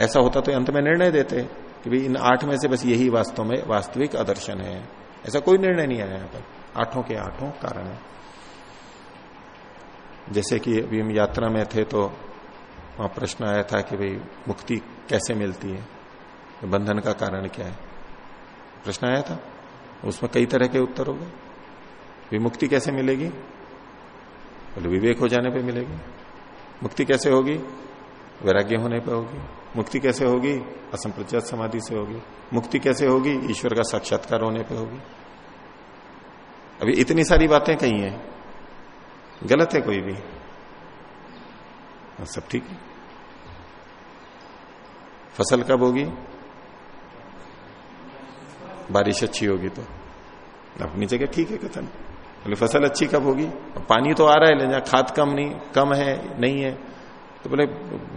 ऐसा होता तो अंत में निर्णय देते कि भाई इन आठ में से बस यही वास्तव में, वास्तविक आदर्शन है। ऐसा कोई निर्णय नहीं आया यहाँ पर। आठों के आठों कारण है। जैसे कि अभी हम यात्रा में थे तो वहाँ प्रश्न आया था कि भाई, मुक्ति कैसे मिलती है? तो बंधन का कारण क्या है? प्रश्न आया था। उसमें कई तरह के उत्तर हो गए। मुक्ति कैसे मिलेगी? बोले, विवेक हो जाने पे मिलेगी। मुक्ति कैसे होगी? वैराग्य होने पे होगी। मुक्ति कैसे होगी? असंप्रज्ञात समाधि से होगी। मुक्ति कैसे होगी? ईश्वर का साक्षात्कार होने पे होगी। अभी इतनी सारी बातें कही हैं। गलत है कोई भी। हाँ, सब ठीक है। फ़सल कब होगी? बारिश अच्छी होगी तो। अपनी जगह ठीक है कथन। बोले फ़सल अच्छी कब होगी? पानी तो आ रहा है लेकिन खाद कम नहीं कम है नहीं है। तो बोले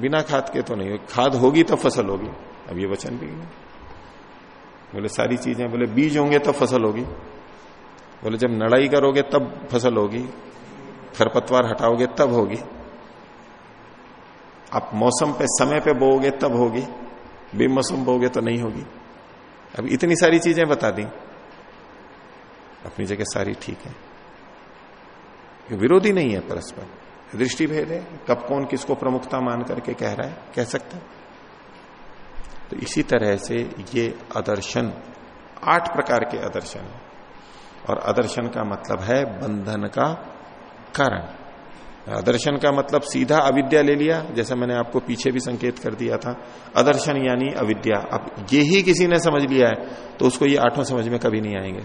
बिना खाद के तो नहीं। होगी खाद होगी तो फ़सल होगी। अब ये वचन भी बोले सारी चीज़ें बोले बीज होंगे तब फ़सल होगी। बोले जब नड़ाई करोगे तब फ़सल होगी। खरपतवार हटाओगे, तब होगी। आप मौसम पे, समय पे बोओगे, तब होगी। बेमौसम बोगे तो नहीं होगी। अब इतनी सारी चीज़ें बता दी। अपनी जगह सारी ठीक है। विरोधी नहीं है परस्पर। दृष्टि भेद है। कब कौन किसको प्रमुखता मान करके कह रहा है, कह सकते हैं। तो इसी तरह से ये आदर्शन, आठ प्रकार के आदर्शन है। और आदर्शन का मतलब है बंधन का कारण। अदर्शन का मतलब सीधा अविद्या ले लिया, जैसा मैंने आपको पीछे भी संकेत कर दिया था। अदर्शन यानी अविद्या। अब ये ही किसी ने समझ लिया है तो उसको ये आठों समझ में कभी नहीं आएँगे।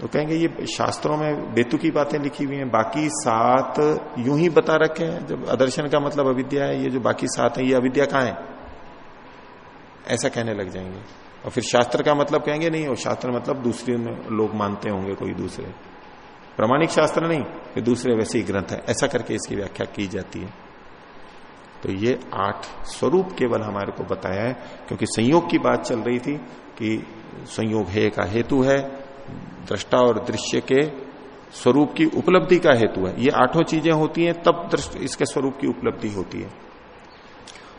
तो कहेंगे ये शास्त्रों में बेतु की बातें लिखी हुई हैं, बाकी सात यूँ ही बता रखे हैं। जब अदर्शन का मतलब अविद्या है, ये जो बाकी सात है, ये अविद्या कहाँ है? ऐसा कहने लग जाएँगे। और फिर शास्त्र का मतलब कहेंगे, नहीं और शास्त्र मतलब दूसरे लोग मानते होंगे, कोई दूसरे। प्रमाणिक शास्त्र नहीं, ये दूसरे वैसे ही ग्रंथ है। ऐसा करके इसकी व्याख्या की जाती है। तो ये आठ स्वरूप केवल हमारे को बताया है, क्योंकि संयोग की बात चल रही थी कि संयोग हे का हेतु है, दृष्टा और दृश्य के स्वरूप की उपलब्धि का हेतु है। ये आठों चीज़ें होती हैं, तब दृष्ट इसके स्वरूप की उपलब्धि होती है।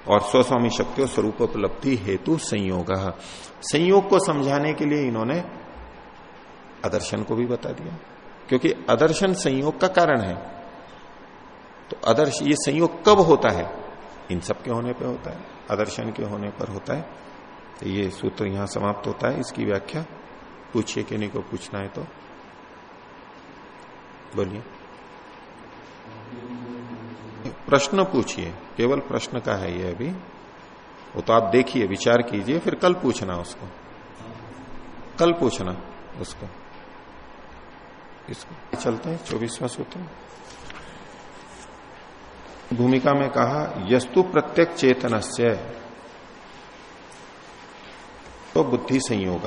और स्वस्वामी शक्ति और स्वरूप उपलब्धि हेतु संयोग। संयोग को समझाने के लिए इन्होंने अदर्शन को भी बता दिया। क्योंकि अदर्शन संयोग का कारण है। तो अदर्श, ये संयोग कब होता है? इन सब के होने पर होता है। अदर्शन के होने पर होता है। तो ये सूत्र यहाँ समाप्त होता है इसकी व्याख्या। पूछिए किन्हीं को पूछना है तो। बोलिए। प्रश्न पूछिए। केवल प्रश्न का है ये अभी। वो तो आप देखिए, विचार कीजिए, फिर कल पूछना उसको। कल पूछना उसको। इसको। चलते हैं चौबीसवा सूत्र। भूमिका में कहा, यस्तु प्रत्येक चेतन से तो बुद्धि संयोग।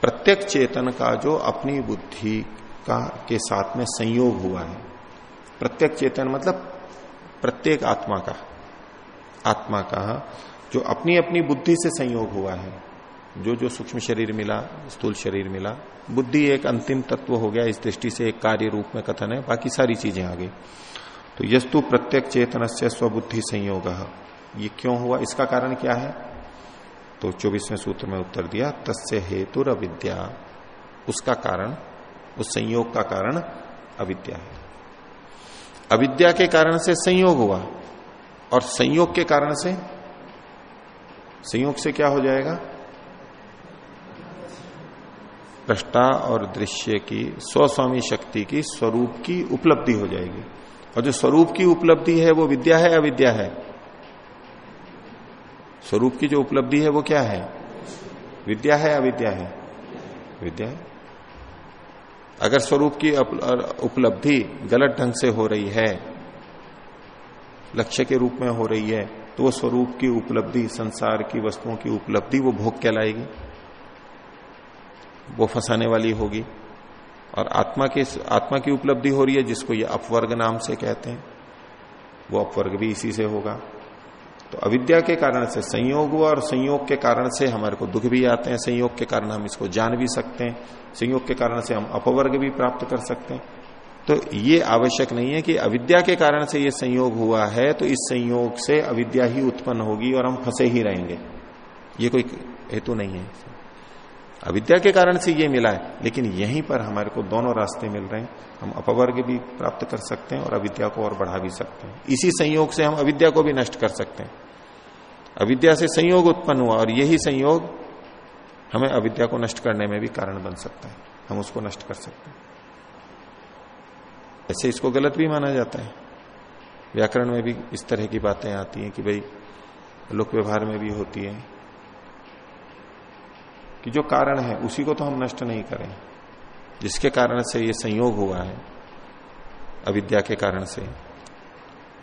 प्रत्येक चेतन का जो अपनी बुद्धि का, के साथ में संयोग हुआ है। प्रत्येक चेतन मतलब प्रत्येक आत्मा का आत्मा का, जो अपनी अपनी बुद्धि से संयोग हुआ है। जो जो सूक्ष्म शरीर मिला, स्थूल शरीर मिला, बुद्धि एक अंतिम तत्व हो गया, इस दृष्टि से एक कार्य रूप में कथन है, बाकी सारी चीज़ें आ गई। तो यस्तु प्रत्येक चेतन से स्वबुद्धि संयोग। ये क्यों हुआ? इसका कारण क्या है? तो चौबीसवें सूत्र में उत्तर दिया, तस्य हेतु अविद्या उसका कारण, उस संयोग का कारण अविद्या है। अविद्या के कारण से संयोग हुआ, और संयोग के कारण से, संयोग से क्या हो जाएगा? दृष्टा और दृश्य की, स्वस्वामी शक्ति की, स्वरूप की उपलब्धि हो जाएगी। और जो स्वरूप की उपलब्धि है, वो विद्या है, अविद्या है? स्वरूप की जो उपलब्धि है, वो क्या है? विद्या है, अविद्या है? विद्या है। अगर स्वरूप की उपलब्धि गलत ढंग से हो रही है, लक्ष्य के रूप में हो रही है तो वो स्वरूप की उपलब्धि, संसार की वस्तुओं की उपलब्धि, वो भोग कहलाएगी। वो फंसाने वाली होगी। और आत्मा के आत्मा की उपलब्धि हो रही है, जिसको ये अपवर्ग नाम से कहते हैं। वो अपवर्ग भी इसी से होगा। तो अविद्या के कारण से संयोग हुआ, और संयोग के कारण से हमारे को दुख भी आते हैं। संयोग के कारण हम इसको जान भी सकते हैं। संयोग के कारण से हम अपवर्ग भी प्राप्त कर सकते हैं। तो ये आवश्यक नहीं है कि अविद्या के कारण से ये संयोग हुआ है तो इस संयोग से अविद्या ही उत्पन्न होगी और हम फंसे ही रहेंगे। ये कोई हेतु नहीं है। अविद्या के कारण से ये मिला है, लेकिन यहीं पर हमारे को दोनों रास्ते मिल रहे हैं। हम अपवर्ग भी प्राप्त कर सकते हैं और अविद्या को और बढ़ा भी सकते हैं। इसी संयोग से हम अविद्या को भी नष्ट कर सकते हैं। अविद्या से संयोग उत्पन्न हुआ और यही संयोग हमें अविद्या को नष्ट करने में भी कारण बन सकता है। हम उसको नष्ट कर सकते हैं। ऐसे इसको गलत भी माना जाता है। व्याकरण में भी इस तरह की बातें आती हैं कि भाई, लोक व्यवहार में भी होती है। कि जो कारण है, उसी को तो हम नष्ट नहीं करें। जिसके कारण से ये संयोग हुआ है, अविद्या के कारण से।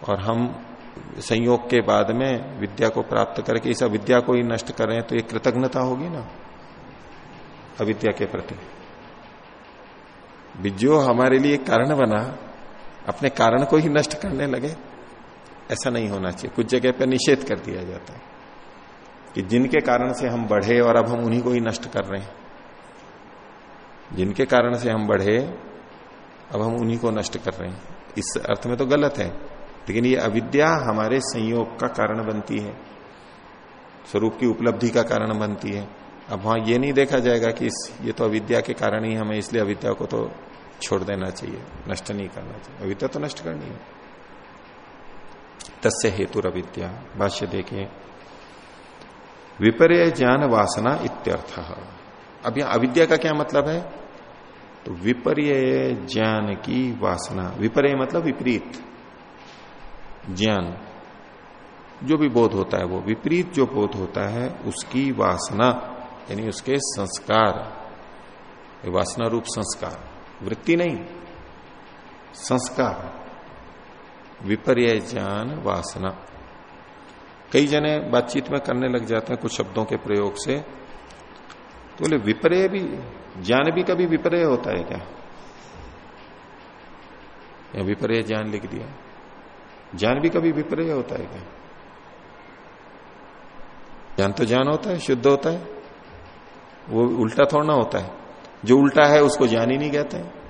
और हम संयोग के बाद में विद्या को प्राप्त करके, इस अविद्या को ही नष्ट करें तो एक कृतज्ञता होगी ना? अविद्या के प्रति। जो हमारे लिए कारण बना, अपने कारण को ही नष्ट करने लगे, ऐसा नहीं होना चाहिए। कुछ जगह पर निषेध कर दिया जाता है। कि जिनके कारण से हम बढ़े और अब हम उन्हीं को ही नष्ट कर रहे हैं। जिनके कारण से हम बढ़े, अब हम उन्हीं को नष्ट कर रहे हैं। इस अर्थ में तो गलत है, लेकिन ये अविद्या हमारे संयोग का कारण बनती है। स्वरूप की उपलब्धि का कारण बनती है। अब वहाँ ये नहीं देखा जाएगा कि इस, ये तो अविद्या के कारण ही हमें इसलिए अविद्या को तो छोड़ देना चाहिए, नष्ट नहीं करना चाहिए। अविद्या तो नष्ट करनी है। तस्य हेतु अविद्या भाष्य देखिए। विपर्य ज्ञान वासना इत्यर्थ। अब यहाँ अविद्या का क्या मतलब है? तो विपर्य ज्ञान की वासना। विपर्य मतलब विपरीत। ज्ञान, जो भी बोध होता है वो, विपरीत जो बोध होता है, उसकी वासना, यानी उसके संस्कार। वासना रूप संस्कार। वृत्ति नहीं, संस्कार। विपर्य ज्ञान वासना। कई जने बातचीत में करने लग जाते हैं कुछ शब्दों के प्रयोग से। तो बोले, विपर्य भी, ज्ञान भी कभी विपर्य होता है क्या? विपर्य ज्ञान लिख दिया? ज्ञान भी कभी विपर्य होता है क्या? ज्ञान तो ज्ञान होता है, शुद्ध होता है। वो उल्टा थोड़ा ना होता है। जो उल्टा है, उसको ज्ञान ही नहीं कहते। हैं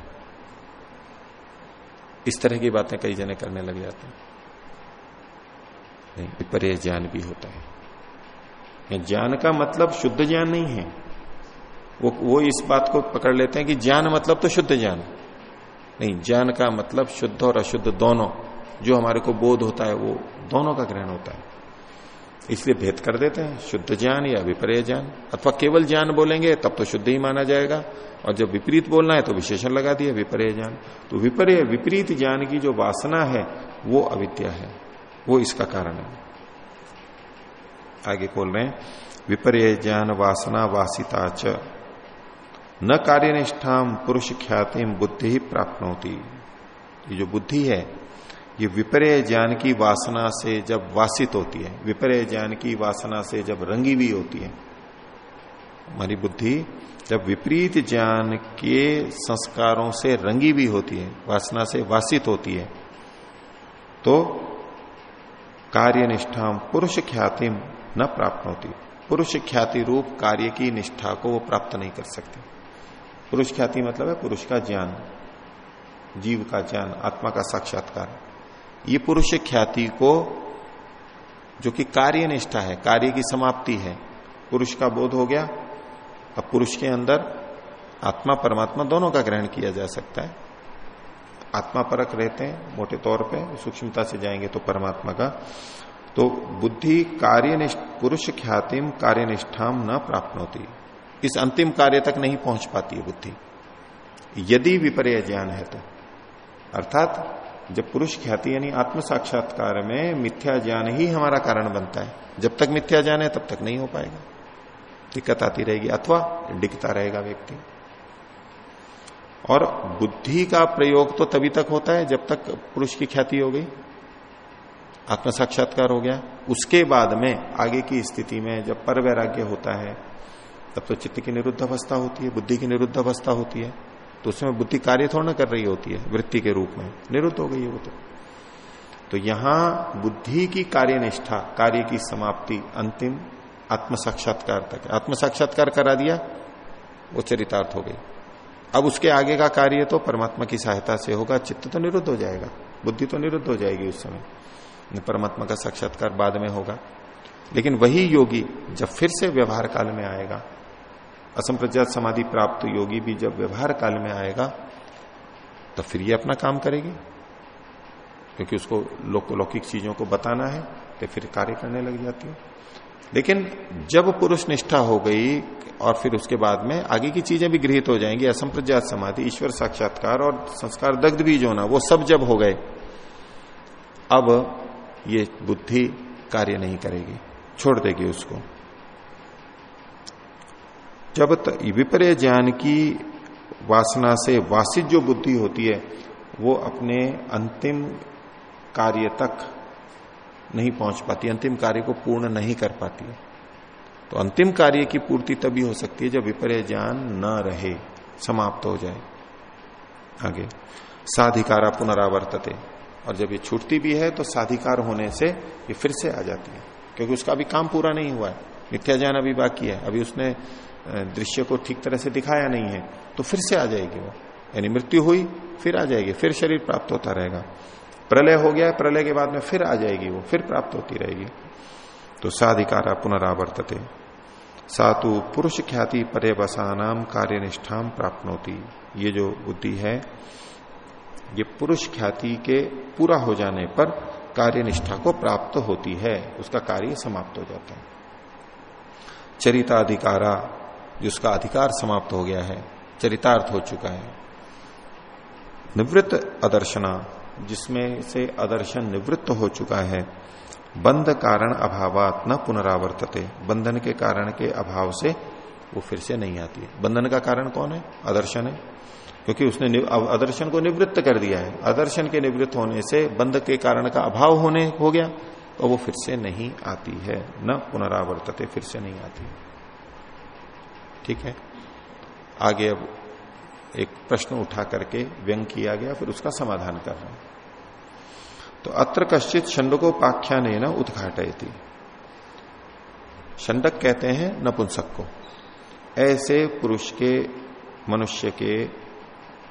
इस तरह की बातें कई जने करने लग जाते हैं। नहीं विपर्य ज्ञान भी होता है, ज्ञान का मतलब शुद्ध ज्ञान नहीं है। वो वो इस बात को पकड़ लेते हैं कि ज्ञान मतलब तो शुद्ध ज्ञान। नहीं, ज्ञान का मतलब शुद्ध और अशुद्ध दोनों, जो हमारे को बोध होता है, वो दोनों का ग्रहण होता है। इसलिए भेद कर देते हैं, शुद्ध ज्ञान या विपर्य ज्ञान। अथवा केवल ज्ञान बोलेंगे, तब तो शुद्ध ही माना जाएगा। और जब विपरीत बोलना है तो विशेषण लगा दिया, विपर्य ज्ञान। तो विपर्य, विपरीत ज्ञान की जो वासना है, वो अविद्या है। वो इसका कारण है। आगे बोल रहे हैं विपर्य ज्ञान वासना वासिता च। न कार्य कार्यनिष्ठा पुरुष ख्याति बुद्धि ही प्राप्त होती ये जो बुद्धि है, ये विपर्य ज्ञान की वासना से जब वासित होती है विपर्य ज्ञान की वासना से जब रंगी हुई होती है, हमारी बुद्धि जब विपरीत ज्ञान के संस्कारों से रंगी भी होती है, वासना से वासित होती है तो कार्य निष्ठा पुरुष ख्याति न प्राप्त होती पुरुष ख्याति रूप कार्य की निष्ठा को वो प्राप्त नहीं कर सकती। पुरुष ख्याति मतलब है पुरुष का ज्ञान, जीव का ज्ञान, आत्मा का साक्षात्कार। ये पुरुष ख्याति को, जो कि कार्य निष्ठा है, कार्य की समाप्ति है, पुरुष का बोध हो गया, अब पुरुष के अंदर आत्मा, परमात्मा दोनों का ग्रहण किया जा सकता है। आत्मा परक रहते हैं, मोटे तौर पे, सूक्ष्मता से जाएँगे तो परमात्मा का। तो बुद्धि कार्य पुरुष ख्यातिम कार्यनिष्ठाम न प्राप्त होती इस अंतिम कार्य तक नहीं पहुँच पाती है बुद्धि। यदि विपर्य ज्ञान है तो। अर्थात, जब पुरुष ख्याति यानी आत्म साक्षात्कार में मिथ्या ज्ञान ही हमारा कारण बनता है, जब तक मिथ्या ज्ञान है तब तक नहीं हो पाएगा। दिक्कत आती रहेगी अथवा डिगता रहेगा व्यक्ति। और बुद्धि का प्रयोग तो तभी तक होता है जब तक पुरुष की ख्याति हो गई। आत्म साक्षात्कार हो गया। उसके बाद में, आगे की स्थिति में जब पर वैराग्य होता है, तब तो चित्त की निरुद्ध अवस्था होती है, बुद्धि की निरुद्ध अवस्था होती है तो उसमें बुद्धि कार्य थोड़ा ना कर रही होती है, वृत्ति के रूप में। निरुद्ध हो गई है वो तो। तो यहाँ बुद्धि की कार्यनिष्ठा, कार्य की समाप्ति अंतिम आत्म साक्षात्कार तक आत्म साक्षात्कार करा दिया, वो चरितार्थ हो गई। अब उसके आगे का कार्य तो परमात्मा की सहायता से होगा, चित्त तो निरुद्ध हो जाएगा, बुद्धि तो निरुद्ध हो जाएगी उस समय। परमात्मा का साक्षात्कार बाद में होगा। लेकिन वही योगी जब फिर से व्यवहार काल में आएगा, असंप्रज्ञात समाधि प्राप्त योगी भी जब व्यवहार काल में आएगा तो फिर ये अपना काम करेगी। क्योंकि उसको लौकिक चीज़ों को बताना है तो फिर कार्य करने लग जाती है। लेकिन जब पुरुष निष्ठा हो गई और फिर उसके बाद में आगे की चीज़ें भी गृहित हो जाएँगी, असंप्रज्ञात समाधि, ईश्वर साक्षात्कार और संस्कार दग्ध बीज होना, वो सब जब हो गए, अब ये बुद्धि कार्य नहीं करेगी, छोड़ देगी उसको। जब विपर्य ज्ञान की वासना से वासित जो बुद्धि होती है, वो अपने अंतिम कार्य तक नहीं पहुँच पाती, अंतिम कार्य को पूर्ण नहीं कर पाती है। तो अंतिम कार्य की पूर्ति तभी हो सकती है जब विपर्य ज्ञान न रहे, समाप्त हो जाए। आगे, साधिकारा पुनरावर्तते, और जब ये छूटती भी है तो साधिकार होने से ये फिर से आ जाती है, क्योंकि उसका अभी काम पूरा नहीं हुआ है। मिथ्या ज्ञान अभी बाकी है, अभी उसने दृश्य को ठीक तरह से दिखाया नहीं है तो फिर से आ जाएगी वो। यानी मृत्यु हुई, फिर आ जाएगी, फिर शरीर प्राप्त होता रहेगा। प्रलय हो गया प्रलय के बाद में फिर आ जाएगी वो, फिर प्राप्त होती रहेगी। तो साधिकारा पुनरावर्तते। सातु पुरुष ख्याति पर्यवसानाम कार्यनिष्ठा प्राप्त ये जो बुद्धि है, ये पुरुष ख्याति के पूरा हो जाने पर कार्य निष्ठा को प्राप्त होती है, उसका कार्य समाप्त हो जाता है। चरिताधिकारा, जिसका अधिकार समाप्त हो गया है, चरितार्थ हो चुका है। निवृत्त अदर्शना जिसमें से अदर्शन निवृत्त हो चुका है। बंध कारण अभावात न पुनरावर्तते। बंधन के कारण के अभाव से वो फिर से नहीं आती है। बंधन का कारण कौन है? अदर्शन है। क्योंकि उसने अदर्शन को निवृत्त कर दिया है। अदर्शन के निवृत्त होने से बंध के कारण का अभाव होने हो गया तो वो फिर से नहीं आती है। न पुनरावर्तते, फिर से नहीं आती। ठीक है? आगे अब एक प्रश्न उठा करके व्यंग किया गया, फिर उसका समाधान कर रहे हैं। तो अत्र कश्चित षंडकोपाख्यान न उद्घाटयती। षंडक कहते हैं नपुंसक को। ऐसे पुरुष के, मनुष्य के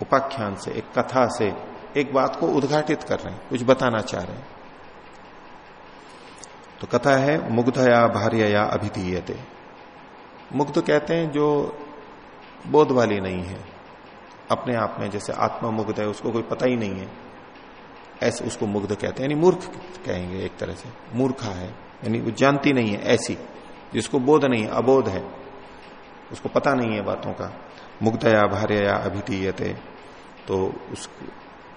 उपाख्यान से, एक कथा से एक बात को उद्घाटित कर रहे हैं, कुछ बताना चाह रहे हैं। तो कथा है, मुग्धया भार्य या अभिधीयते। मुग्ध कहते हैं जो बोध वाली नहीं है। अपने आप में जैसे आत्मा मुग्ध है, उसको कोई पता ही नहीं है। ऐसे उसको मुग्ध कहते हैं, यानी मूर्ख कहेंगे एक तरह से। मूर्खा है, यानी वो जानती नहीं है, ऐसी, जिसको बोध नहीं है अबोध है। उसको पता नहीं है बातों का। मुग्धया भार्य या अभिधीयते। तो उस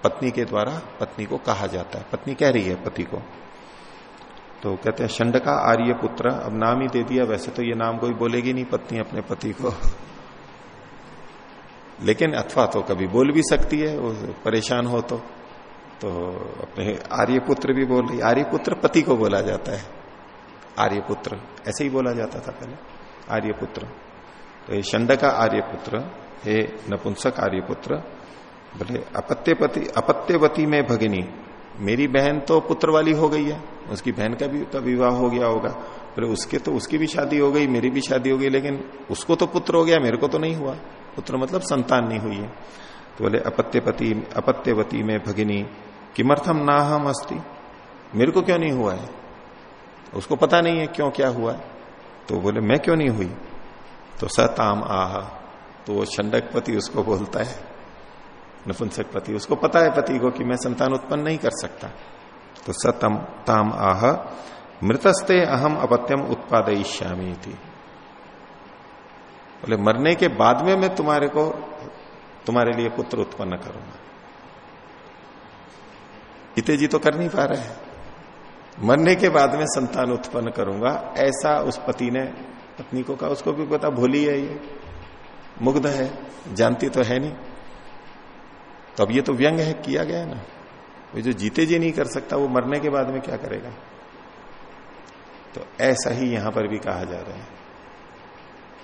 पत्नी के द्वारा पत्नी को कहा जाता है। पत्नी कह रही है पति को। तो कहते हैं, शंडका आर्य पुत्र अब नाम ही दे दिया, वैसे तो ये नाम कोई बोलेगी नहीं पत्नी अपने पति को। लेकिन अथवा तो कभी बोल भी सकती है, वो परेशान हो तो। तो अपने आर्यपुत्र भी बोल रही, आर्यपुत्र पति को बोला जाता है। आर्यपुत्र, ऐसे ही बोला जाता था पहले, आर्यपुत्र। तो ये शंडका आर्यपुत्र, हे नपुंसक आर्यपुत्र, बोले अपत्यपति अपत्यवती में भगिनी, मेरी बहन तो पुत्र वाली हो गई है। उसकी बहन का भी का विवाह हो गया होगा। बोले, उसके तो उसकी भी शादी हो गई, मेरी भी शादी हो गई, लेकिन उसको तो पुत्र हो गया, मेरे को तो नहीं हुआ। पुत्र मतलब संतान नहीं हुई है। तो बोले अपत्यपति अपत्यवती में भगिनी किमर्थम ना हम अस्ति? मेरे को क्यों नहीं हुआ है? उसको पता नहीं है क्यों क्या हुआ है। तो बोले, मैं क्यों नहीं हुई? तो सताम आह। तो वो छंडक पति उसको बोलता है। नपुंसक पति, उसको पता है पति को कि मैं संतान उत्पन्न नहीं कर सकता। तो सतम ताम आह, मृतस्ते अहम अपत्यम उत्पादयिष्यामी थी बोले, मरने के बाद में मैं तुम्हारे को, तुम्हारे लिए पुत्र उत्पन्न करूँगा। इते जी तो कर नहीं पा रहे हैं। मरने के बाद में संतान उत्पन्न करूँगा। ऐसा उस पति ने, पत्नी को कहा, उसको भी पता, भूली है ये। मुग्ध है, जानती तो है नहीं। तो अब ये तो व्यंग है, किया गया है ना। वो जो जीते जी नहीं कर सकता, वो मरने के बाद में क्या करेगा? तो ऐसा ही यहाँ पर भी कहा जा रहा है।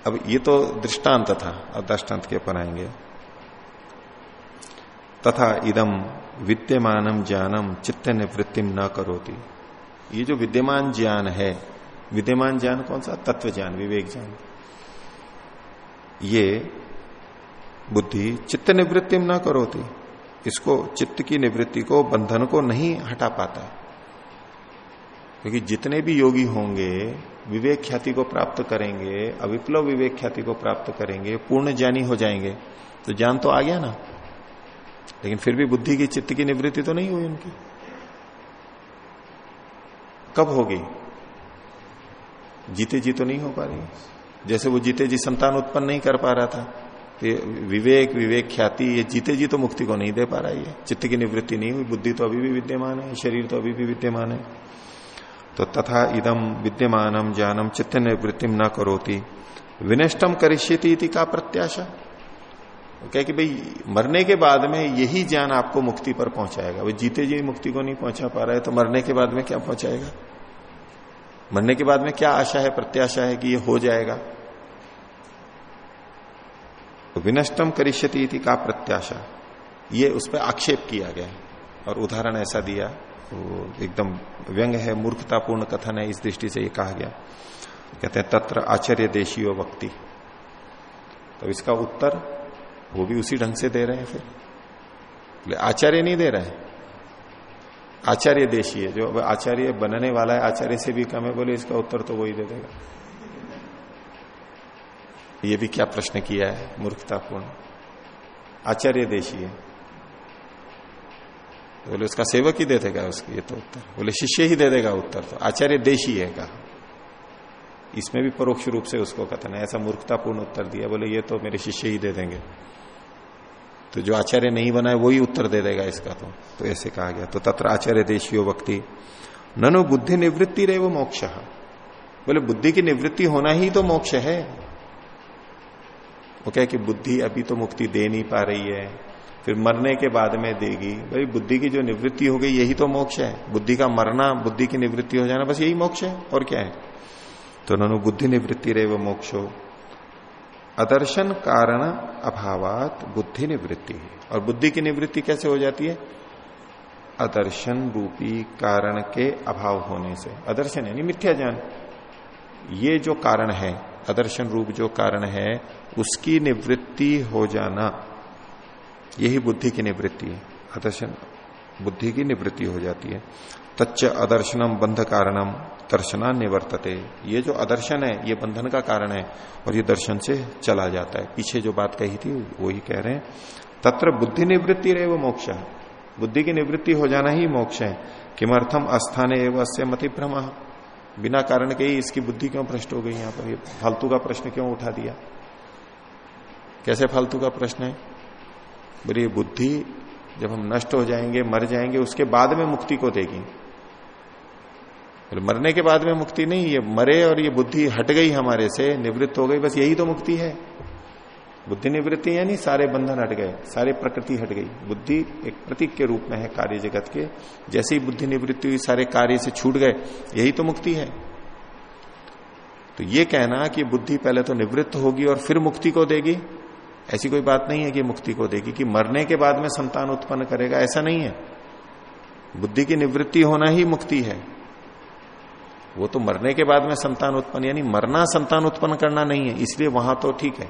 अब ये तो दृष्टांत था, अब दृष्टांत के पर आएँगे। तथा इदम विद्यमानम ज्ञानम चित्त निवृत्तिम न करोती। ये जो विद्यमान ज्ञान है, विद्यमान ज्ञान कौन सा? तत्व ज्ञान, विवेक ज्ञान। ये बुद्धि चित्त निवृत्तिम न करोती, इसको चित्त की निवृत्ति को, बंधन को नहीं हटा पाता क्योंकि जितने भी योगी होंगे विवेक ख्याति को प्राप्त करेंगे, अविप्लव विवेक ख्याति को प्राप्त करेंगे, पूर्ण ज्ञानी हो जाएँगे। तो ज्ञान तो आ गया ना? लेकिन फिर भी बुद्धि की, चित्त की निवृत्ति तो नहीं हुई उनकी। कब होगी? जीते जी तो नहीं हो पा रही। जैसे वो जीते जी संतान उत्पन्न नहीं कर पा रहा था तो विवेक विवेक ख्याति, ये जीते जी तो मुक्ति को नहीं दे पा रहा है। चित्त की निवृत्ति नहीं हुई, बुद्धि तो अभी भी विद्यमान है, शरीर तो अभी भी विद्यमान है। तो तथा इदम विद्यमानम ज्ञानम चित्त निवृत्ति न करोती। विनष्टम करिष्यति का प्रत्याशा? कह कि भाई, मरने के बाद में यही ज्ञान आपको मुक्ति पर पहुंचाएगा। वो जीते जी मुक्ति को नहीं पहुँचा पा रहा है तो मरने के बाद में क्या पहुंचाएगा? मरने के बाद में क्या आशा है, प्रत्याशा है कि ये हो जाएगा? तो विनष्टम करिष्यति का प्रत्याशा। ये उस पर आक्षेप किया गया और उदाहरण ऐसा दिया। तो एकदम व्यंग है, मूर्खतापूर्ण कथन है इस दृष्टि से ये कहा गया। कहते हैं, तत्र आचार्य देशीय वक्ति। तो इसका उत्तर, वो भी उसी ढंग से दे रहे हैं फिर। आचार्य नहीं दे रहे हैं। आचार्य देशीय, जो आचार्य बनने वाला है, आचार्य से भी कम है, बोले, इसका उत्तर तो वही दे देगा। ये भी क्या प्रश्न किया है, मूर्खतापूर्ण। आचार्य देशी तो बोले, उसका सेवक ही दे देगा उसकी, ये तो उत्तर। बोले, शिष्य ही दे देगा उत्तर तो। आचार्य देशी है कहा। इसमें भी परोक्ष रूप से उसको कथन है, ऐसा मूर्खतापूर्ण उत्तर दिया। बोले, ये तो मेरे शिष्य ही दे देंगे। तो जो आचार्य नहीं बना है, वही उत्तर दे देगा इसका तो। तो ऐसे कहा गया। तो तत्र आचार्य देशियो वक्ति, ननु बुद्धि निवृत्ति रहे वो मोक्ष। बोले, बुद्धि की निवृत्ति होना ही तो मोक्ष है। वो क्या कि, बुद्धि अभी तो मुक्ति दे नहीं पा रही है। फिर मरने के बाद में देगी। भाई, बुद्धि की जो निवृत्ति हो गई, यही तो मोक्ष है। बुद्धि का मरना, बुद्धि की निवृत्ति हो जाना, बस यही मोक्ष है। और क्या है? तो ननु बुद्धि निवृत्ति रहे, वो मोक्ष हो। अदर्शन कारण अभावात बुद्धि निवृत्ति और बुद्धि की निवृत्ति कैसे हो जाती है? अदर्शन रूपी कारण के अभाव होने से। अदर्शन यानी मिथ्या ज्ञान। ये जो कारण है, अदर्शन रूप जो कारण है, उसकी निवृत्ति हो जाना। यही बुद्धि की निवृत्ति है। अदर्शन, बुद्धि की निवृत्ति हो जाती है। तच्च अदर्शनम बंध कारणम, दर्शना निवर्तते। ये जो अदर्शन है, ये बंधन का कारण है और ये दर्शन से चला जाता है। पीछे जो बात कही थी वो ही कह रहे हैं। तत्र बुद्धि निवृत्ति रहे वो मोक्ष। है बुद्धि की निवृत्ति हो जाना ही मोक्ष है। किमर्थम अस्थान एवं अस्य मति भ्रम। बिना कारण के ही इसकी बुद्धि क्यों भ्रष्ट हो गई यहाँ पर? फालतू का प्रश्न क्यों उठा दिया? कैसे फालतू का प्रश्न है? बोलिए बुद्धि जब हम नष्ट हो जाएँगे, मर जाएँगे, उसके बाद में मुक्ति को देगी। मरने के बाद में मुक्ति नहीं, ये मरे और ये बुद्धि हट गई हमारे से, निवृत्त हो गई, बस यही तो मुक्ति है। बुद्धि निवृत्ति यानी सारे बंधन हट गए, सारे प्रकृति हट गई। बुद्धि एक प्रतीक के रूप में है कार्य जगत के। जैसे ही बुद्धि निवृत्ति हुई, सारे कार्य से छूट गए, यही तो मुक्ति है। तो ये कहना कि बुद्धि पहले तो निवृत्त होगी और फिर मुक्ति को देगी। ऐसी कोई बात नहीं है कि मुक्ति को देगी कि मरने के बाद में संतान उत्पन्न करेगा, ऐसा नहीं है। बुद्धि की निवृत्ति होना ही मुक्ति है। वो तो मरने के बाद में संतान उत्पन्न, यानी मरना संतान उत्पन्न करना नहीं है, इसलिए वहाँ तो ठीक है।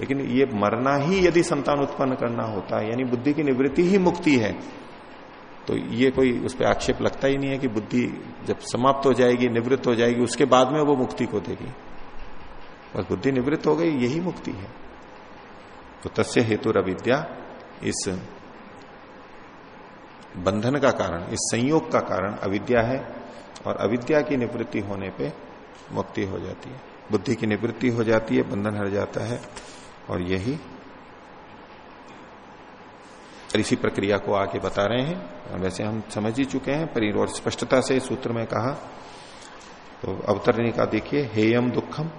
लेकिन ये मरना ही यदि संतान उत्पन्न करना होता है, यानी बुद्धि की निवृत्ति ही मुक्ति है तो ये कोई उस पर आक्षेप लगता ही नहीं है कि बुद्धि जब समाप्त हो जाएगी, निवृत्त हो जाएगी, उसके बाद में वो मुक्ति को देगी। बस बुद्धि निवृत्त हो गई, यही मुक्ति है। तो तस्य हेतु अविद्या इस बंधन का कारण, इस संयोग का कारण अविद्या है और अविद्या की निवृत्ति होने पे मुक्ति हो जाती है। बुद्धि की निवृत्ति हो जाती है, बंधन हट जाता है और यही और इसी प्रक्रिया को आगे बता रहे हैं। और वैसे हम समझ ही चुके हैं, पर और स्पष्टता से सूत्र में कहा तो अवतरणी का देखिए, हेयम दुखम।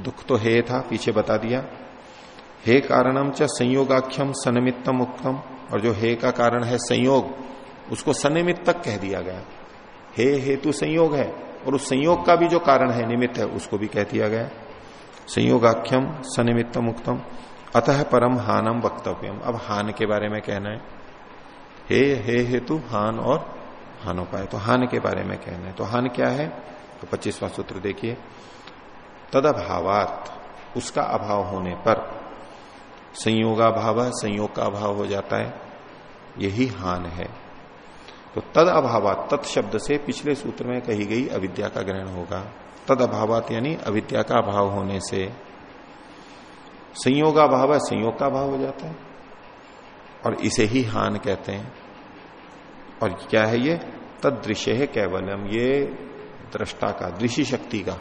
दुख तो हे था, पीछे बता दिया। हे कारणम च संयोगाख्यम सनिमित्तम उत्तम और जो हे का कारण है संयोग, उसको सनिमित तक कह दिया गया। हे हेतु संयोग है, और उस संयोग का भी जो कारण है, निमित्त है, उसको भी कह दिया गया। संयोगाख्यम सनिमित्तम उत्तम अतः परम हानम वक्तव्यम। अब हान के बारे में कहना है। हे हे हेतु, हान और हानोपाय। तो हान के बारे में कहना है। तो हान क्या है? तो पच्चीसवां सूत्र देखिए। तद उसका अभाव होने पर संयोगा भाव संयोग का अभाव हो जाता है। यही हान है। तो तद अभावात, तत् शब्द से पिछले सूत्र में कही गई अविद्या का ग्रहण होगा। तद अभावात यानी अविद्या का अभाव होने से। संयोगा भाव है संयोग का अभाव हो जाता है। और इसे ही हान कहते हैं। और क्या है ये? तद दृश्य है कैवल्यम ये दृष्टा का, दृषि शक्ति का।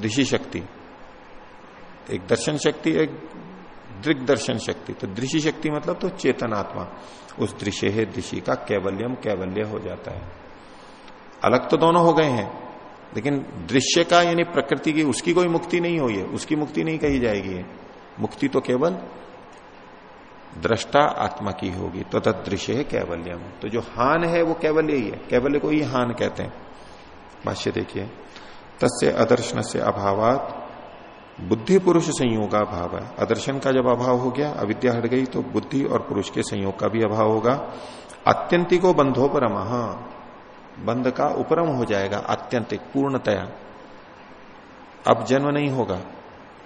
दृषि शक्ति। एक दर्शन शक्ति, एक दृग दर्शन शक्ति। तो दृषि शक्ति मतलब तो चेतनात्मा उस दृश्य है दृषि का कैवल्यम कैवल्य हो जाता है। अलग तो दोनों हो गए हैं, लेकिन दृश्य का यानी प्रकृति की, उसकी कोई मुक्ति नहीं हुई है, उसकी मुक्ति नहीं कही जाएगी। मुक्ति तो केवल दृष्टा आत्मा की होगी तो तदृश्य है कैवल्यम। तो जो हान है, वो कैवल्य ही है। कैवल्य को ही हान कहते हैं। भाष्य देखिए, तस्य अदर्शन से अभावात बुद्धि पुरुष संयोग का भाव है। अदर्शन का जब अभाव हो गया, अविद्या हट गई तो बुद्धि और पुरुष के संयोग का भी अभाव होगा। अत्यंतिको बंधोपरम बंध का उपरम हो जाएगा अत्यंतिक पूर्णतया। अब जन्म नहीं होगा।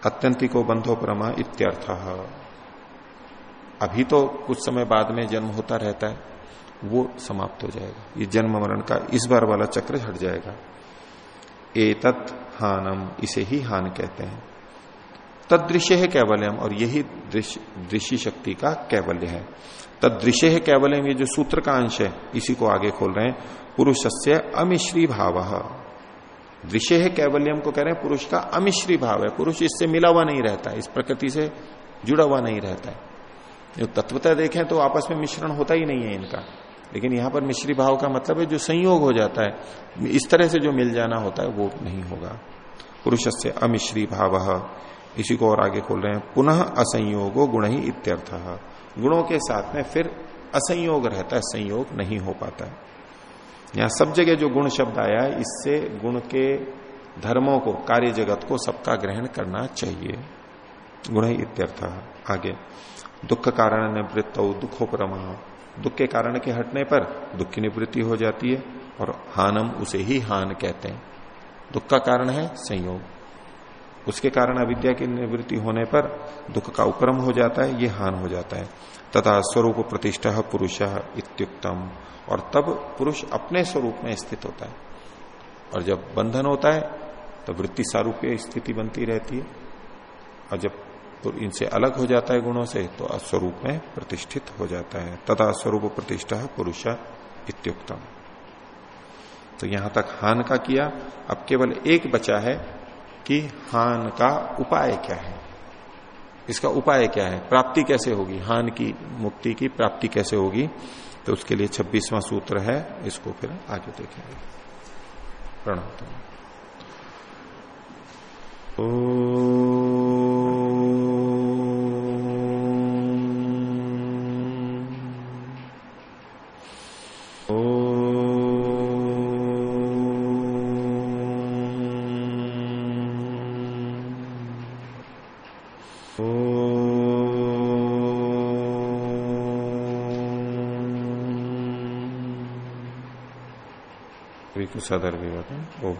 अत्यंतिको बंधोपरमा इत्यर्थ। अभी तो कुछ समय बाद में जन्म होता रहता है, वो समाप्त हो जाएगा। ये जन्म मरण का इस बार वाला चक्र हट जाएगा। एतत् हानम, इसे ही हान कहते हैं। तदृश्य है कैवल्यम, और यही दृश्य शक्ति का कैवल्य है। तदृश्य है कैवल्यम, ये जो सूत्र का अंश है, इसी को आगे खोल रहे हैं। पुरुष से अमिश्री भाव। दृश्य है कैवल्यम को कह रहे हैं, पुरुष का अमिश्री भाव है। पुरुष इससे मिला हुआ नहीं रहता है इस प्रकृति से जुड़ा हुआ नहीं रहता है। जो तत्वता देखें तो आपस में मिश्रण होता ही नहीं है इनका। लेकिन यहाँ पर मिश्री भाव का मतलब है जो संयोग हो जाता है, इस तरह से जो मिल जाना होता है, वो नहीं होगा। पुरुष से अमिश्री भाव। इसी को और आगे खोल रहे हैं। पुनः असंयोगो गुण ही इत्यर्थ। गुणों के साथ में फिर असंयोग रहता है, संयोग नहीं हो पाता है। यहाँ सब जगह जो गुण शब्द आया है, इससे गुण के धर्मों को, कार्य जगत को सबका ग्रहण करना चाहिए। गुण ही इत्यर्थ। आगे, दुख कारण निवृत्त दुखोपरमा दुख के कारण के हटने पर दुख की निवृत्ति हो जाती है, और हानम उसे ही हान कहते हैं। दुख का कारण है संयोग। उसके कारण अविद्या की निवृत्ति होने पर दुख का उपक्रम हो जाता है, ये हान हो जाता है। तथा स्वरूप प्रतिष्ठा पुरुष इत्युक्तम। और तब पुरुष अपने स्वरूप में स्थित होता है। और जब बंधन होता है तो वृत्ति सारूप्य स्थिति बनती रहती है। और जब तो इनसे अलग हो जाता है गुणों से तो स्वरूप में प्रतिष्ठित हो जाता है। तथा स्वरूप प्रतिष्ठा पुरुष इत्युक्तम। तो यहाँ तक हान का किया, अब केवल एक बचा है कि हान का उपाय क्या है? इसका उपाय क्या है? प्राप्ति कैसे होगी? हान की मुक्ति की प्राप्ति कैसे होगी? तो उसके लिए छब्बीसवां सूत्र है, इसको फिर आगे देखेंगे। प्रणाम ओ सदर विवरण ओम